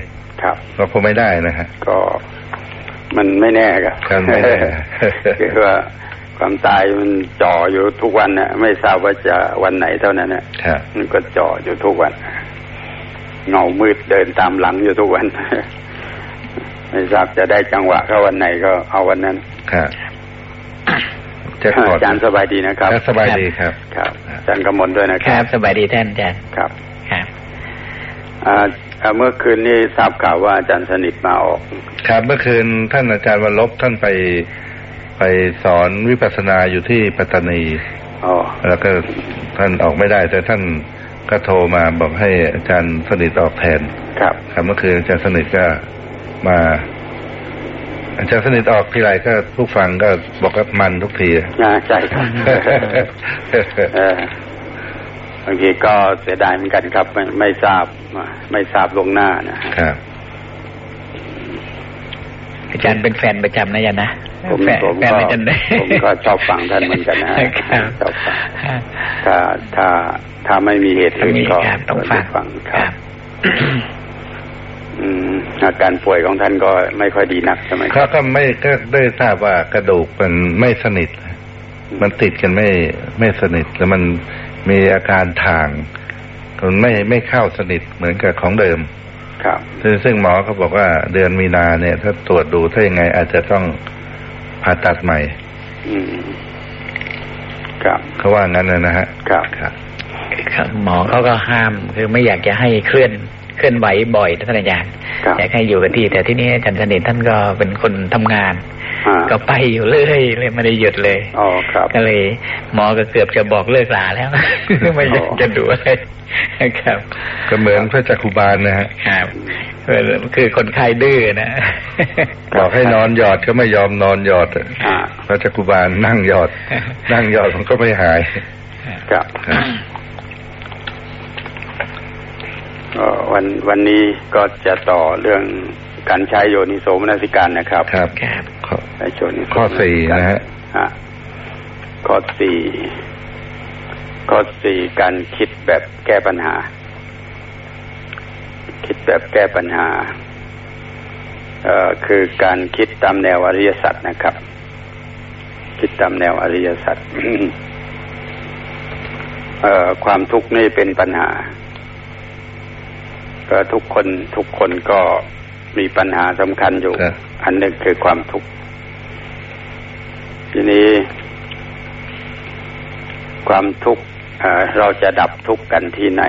ครับก็คงไม่ได้นะฮะก็มันไม่แน่ครับครับไม่แน่คือว่า ความตายมันจ่ออยู่ทุกวันนะไม่ทราบว่าจะวันไหนเท่านั้นนะครับมันก็จ่ออยู่ทุกวันเงามืดเดินตามหลังอยู่ทุกวันไม่ทราบจะได้จังหวะก็วันไหนก็เอาวันนั้นครับจะขออาจารย์สบายดีนะครับครับสบายดีครับ ครับอาจารย์กำมลด้วยนะคครัรับบสบายดีท่านอาจารย์ครับครับอ่าอ่าเมื่อคืนนี้ทราบข่าวว่าอาจารย์สนิทมาออก ครับ เมื่อคืนท่านอาจารย์วันลบท่านไป ไปสอนวิปัสสนาอยู่ที่ปัตตานีอ๋อแล้วก็ท่านออกไม่ได้ แต่ท่านก็โทรมาบอกให้อาจารย์สนิทออกแทน ครับครับเมื่อคืนอาจารย์สนิทก็มา อาจารย์สนิทออกทีไรก็ผู้ฟังก็บอกว่ามันทุกทีอ่าใช่ครับเออบางทีก็เสียดายเหมือนกันครับไม่ไม่ทราบไม่ทราบลวงหน้านะฮะครับอาจารย์เป็นแฟนประจำนะอาจารย์นะ ผมแฟนผมแฟนก็อาจารย์เลยผมก็ชอบฟังท่านเหมือนกันนะฮะครับชอบฟังถ้าถ้าถ้าไม่มีเหตุต้องอื่นมีก็ครับต้องฟังฟังคครัรับบอืมอาการป่วยของท่านก็ไม่ค่อยดีนักใช่ไหมคเขารับก็ไม่ก็ได้ทราบว่ากระดูกมันไม่สนิท มันติดกันไม่ไม่สนิทแล้วมันมีอาการทางมันไม่ไม่เข้าสนิทเหมือนกับของเดิม ครับ ซึ่งซึ่งหมอเขาบอกว่าเดือนมีนาเนี่ย ถ้าตรวจดูถ้ายังไงอาจจะต้อง ผ่าตัดใหม่อืมครับเขาว่างั้นนะนะฮะครับครับครับหมอเขาก็ห้ามคือไม่อยากจะให้เคลื่อนเคลื่อนไหวบ่อยนะท่านอาจารย์ครับอยากให้อยู่กับที่ แต่ที่นี้อาจารย์สนิทท่านก็เป็นคนทำงานอ่า ก็ไปอยู่เรื่อยเลยไม่ได้หยุดเลยอ๋อครับก็เลยหมอก็เกือบจะบอกเลิกลาแล้วไม่อยากจะดูอะไรครับ ก็เหมือนพระจักคุบาลนะฮะครับเออคือคนไข้ดื้อนะบอกให้นอนหยอดก็ไม่ยอมนอนหยอดอ่าพระจักคุบาลนั่งหยอด นั่งหยอดมันก็ไม่หายครับครับเอ่อวันวันนี้ก็จะต่อเรื่องการใช้โยนิโสมนสิการนะครับ ครับ ครับข้อใช้โยนิโสข้อสี่นะฮะฮะข้อสี่ข้อสี่การคิดแบบแก้ปัญหา คิดแบบแก้ปัญหาเอ่อคือการคิดตามแนวอริยสัจนะครับ คิดตามแนวอริยสัจเอ่อความทุกข์นี่เป็นปัญหา ก็ทุกคนทุกคนก็มีปัญหาสำคัญอยู่ครับอันหนึ่งคือความทุกข์ ทีนี้ ความทุกข์เอ่อเราจะดับทุกข์กันที่ไหน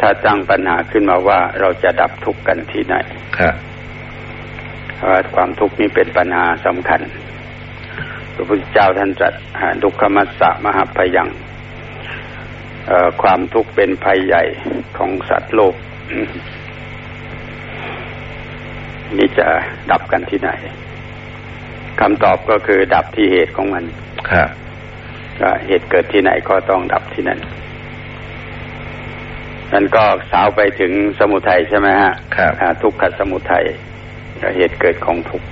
ถ้าตั้งปัญหาขึ้นมาว่าเราจะดับทุกข์กันที่ไหนครับเพราะว่าความทุกข์นี้เป็นปัญหาสำคัญ พระพุทธเจ้าท่านตรัสอ่าดุขมัสสะมหาพยังเอ่อความทุกข์เป็นภัยใหญ่ของสัตว์โลก นี่จะดับกันที่ไหน คำตอบก็คือดับที่เหตุของมันครับก็เหตุเกิดที่ไหนก็ต้องดับที่นั่นนั่นก็สาวไปถึงสมุทัยใช่ไหมฮะครับอ่าทุกขสมุทัยก็เหตุเกิดของทุกข์